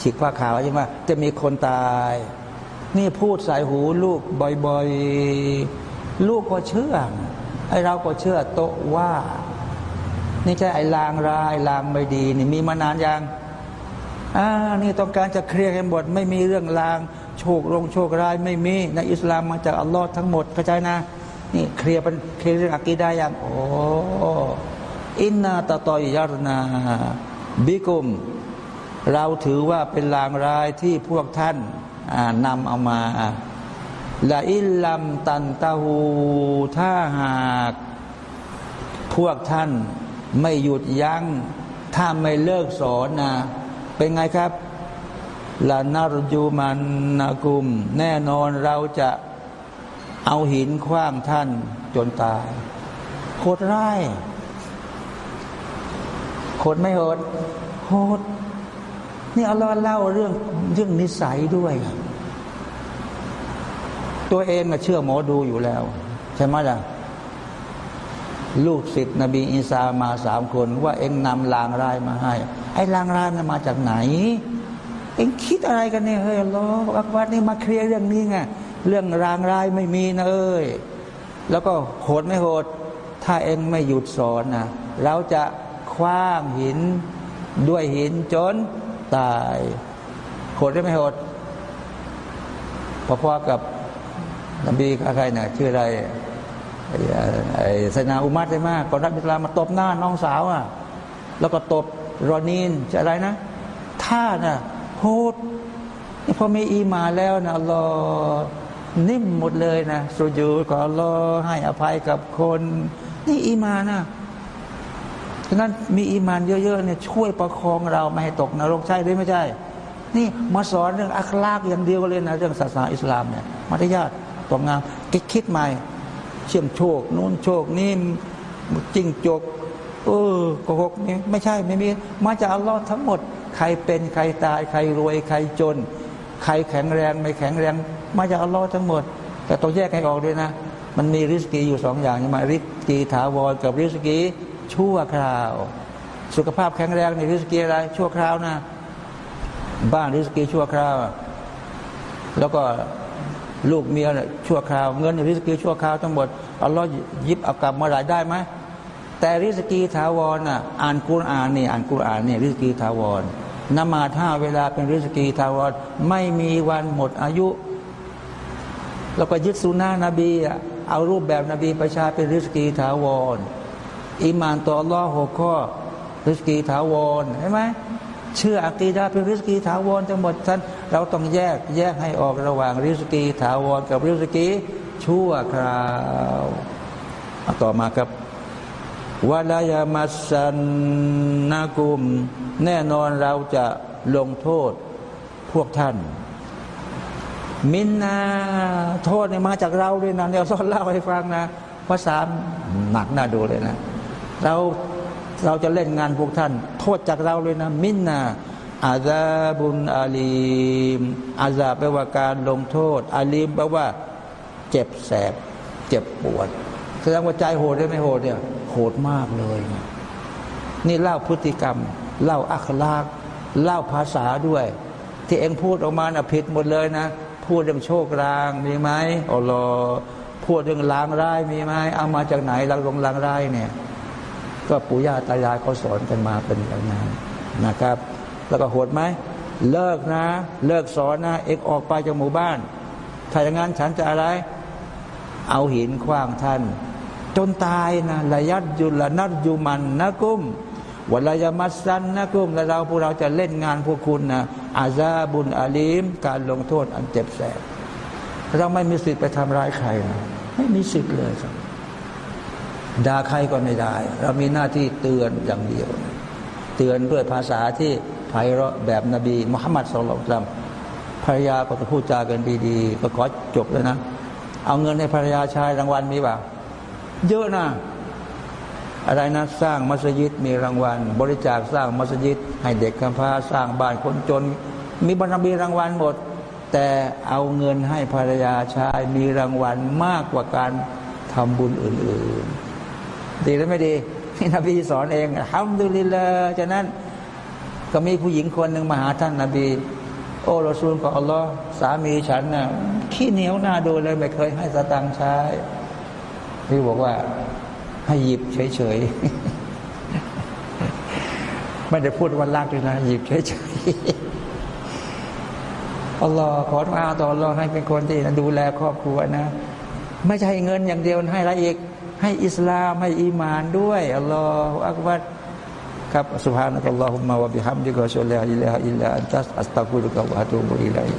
ฉีกผ้าขาวใช่ไหมจะมีคนตาย นี่พูดใส่หูลูกบ่อยๆ ลูกก็เชื่อไอเราก็เชื่อโตว่า นี่ใช่ไอลางร้ายลางไม่ดี นี่มีมานานยัง อ่านี่ต้องการจะเคลียร์กันหมดไม่มีเรื่องลางโชคลงโชคร้ายไม่มีในอิสลามมาจากอัลลอฮ์ทั้งหมดเข้าใจนะ นี่เคลียร์เป็นเคลียร์เรื่องอักีดาอย่างโอ้อินนาตะตอยยารนาบิกุม เราถือว่าเป็นลางร้ายที่พวกท่านนำเอามาละอิลลัมตันตาหูถ้าหาก พวกท่านไม่หยุดยัง้งถ้าไม่เลิกสอนนะ เป็นไงครับลานารจูมันนากุม แน่นอนเราจะเอาหินคว้างท่านจนตายโคตรร้ายโคตรไม่โหดโหดนี่อัลลอฮ์เล่าเรื่องเรื่องนิสัยด้วย ตัวเองเชื่อหมอดูอยู่แล้ว ใช่ไหมล่ะลูกศิษย์นบีอีสามาสามคน ว่าเองนำลางร้ายมาให้ ไอ้ลางรานมาจากไหน เองคิดอะไรกันเนี่ยเฮ้ยอัลลออักบัดนี่มาเคลียร์เรื่องนี้ไงเรื่องรางรายไม่มีนะเอ้ยแล้วก็โหดไม่โหด ถ้าเองไม่หยุดสอนนะเราจะคว้างหินด้วยหินจนตาย โหดได้ไม่โหดพอๆกับนบีใครนะ่ะชื่ออะไรไอ้ไซนาอุมัดใช่ไหมก่อนรับอิสลามมาตบหน้าน้องสาวอะ แล้วก็ตบ รอนีนจะอะไรนะท่าน่ะโหดพอมีอีมาแล้วนะอัลลอนิ่มหมดเลยนะสุญูขออัลลอให้อภัยกับคน นี่อีมานะฉะนั้นมีอีมานเยอะๆเนี่ยช่วยประคองเราไม่ให้ตกนรกใช่หรือไม่ใช่ นี่มาสอนเรื่องอัคลากอย่างเดียวเลยนะเรื่องศาสนาอิสลามเนี่ยมารยาทตัวงามคิดคิดใหม่ เชื่อมโชคนู้นโชคนี่จิ้งจก เออโกหกนี่ไม่ใช่ไม่มีมาจากอัลลอฮ์ทั้งหมด ใครเป็นใครตาย ใครรวยใครจน ใครแข็งแรงไม่แข็งแรง มาจากอัลลอฮ์ทั้งหมด แต่ต้องแยกให้ออกด้วยนะ มันมีริสกีอยู่สองอย่างใช่ไหมริสกีถาวรกับริสกีชั่วคราว สุขภาพแข็งแรงในริสกีอะไร ชั่วคราวนะ บ้านริสกีชั่วคราว แล้วก็ลูกเมียชั่วคราว เงินในริสกีชั่วคราวทั้งหมดอัลลอฮ์ยิบเอากลับมาหลายได้ไหม แต่ริสกีถาวรน่ะอ่านกุรอานนี่อ่านกุรอานนี่ริสกีถาวรนมาท่าเวลาเป็นริสกีถาวรไม่มีวันหมดอายุ แล้วก็ยึดสุนานะนบีเอารูปแบบนบีประชาเป็นริสกีถาวรอิมานต่ออัลลอฮ์หกข้อริสกีถาวรใช่ไหมเชื่ออักีดาเป็นริสกีถาวรทั้งหมดท่านเราต้องแยกแยกให้ออกระหว่างริสกีถาวรกับริสกีชั่วคราวต่อมาครับ วลายามัสันนากุม แน่นอนเราจะลงโทษพวกท่าน มินนาโทษเนี่ยมาจากเราด้วยนะเดี๋ยวสอนเล่าให้ฟังนะภาษาหนักน่าดูเลยนะ เราเราจะเล่นงานพวกท่าน โทษจากเราเลยนะ มินนาอาซาบุนอาลีมอาซาแปลว่าการลงโทษ อาลีมแปลว่า เจ็บแสบ เจ็บปวด ดงว่าใจโหดได้ไม่โหดเนี่ยโหดมากเลย นี่เล่าพฤติกรรม เล่าอัคลากเล่าภาษาด้วย ที่เองพูดออกมาน่ะผิดหมดเลยนะ พูดเรื่องโชครางมีไหมอัลลอพูดเรื่องลางร้ายมีไหมเอามาจากไหนลางลงลางร้ายเนี่ย ก็ปู่ย่าตายายเขาสอนกันมาเป็นอย่างนั้นนะครับ แล้วก็โหดไหมเลิกนะ เลิกสอนนะ เอกออกไปจากหมู่บ้าน ถ้าอย่างนั้นฉันจะอะไร เอาหินคว้างท่าน จนตายนะระยัดยุลนัดยุมันนะกุ้มวันลายมัสซันนะกุ้มแล้วเราพวกเราจะเล่นงานพวกคุณนะอาซาบุญอาลีม การลงโทษอันเจ็บแสบเราไม่มีสิทธิ์ไปทำร้ายใครนะไม่มีสิทธิ์เลยครับด่าใครก็ไม่ได้ เรามีหน้าที่เตือนอย่างเดียว เตือนด้วยภาษาที่ไพเราะแบบนบีมุฮัมมัดสุลตัมภรรยาก็จะพูดจากันดีๆก็ขอจบเลยนะ เอาเงินให้ภรรยาชายรางวัลมีเปล่า เยอะนะอะไรนะสร้างมัสยิดมีรางวัล บริจาคสร้างมัสยิด ให้เด็กกำพร้าสร้างบ้านคนจน มีบรรมีรางวัลหมด แต่เอาเงินให้ภรรยาชายมีรางวัลมากกว่าการทำบุญอื่น ๆ ดีหรือไม่ดีนี่นบีสอนเองฮัมดุลิลละฉะนั้นก็มีผู้หญิงคนหนึ่งมาหาท่านนาบี โอ้รอซูลของอัลลอฮ์สามีฉันน่ะขี้เหนียวหน้าดูเลยไม่เคยให้สตังค์ใช้ พี่บอกว่า ให้หยิบเฉยๆ ไม่ได้พูดวันรักเลยนะหยิบเฉยๆอัลลอฮ์ขออาต่ออัลลอฮ์ให้เป็นคนที่ดูแลครอบครัวนะ ไม่ใช่เงินอย่างเดียวให้ละอีก ให้อิสลามให้อีมานด้วยอัลลอฮฺอักบัรครับ سبحانك اللهم وبحمدك واشهد ان لا اله الا انت استغفرك واتوب اليك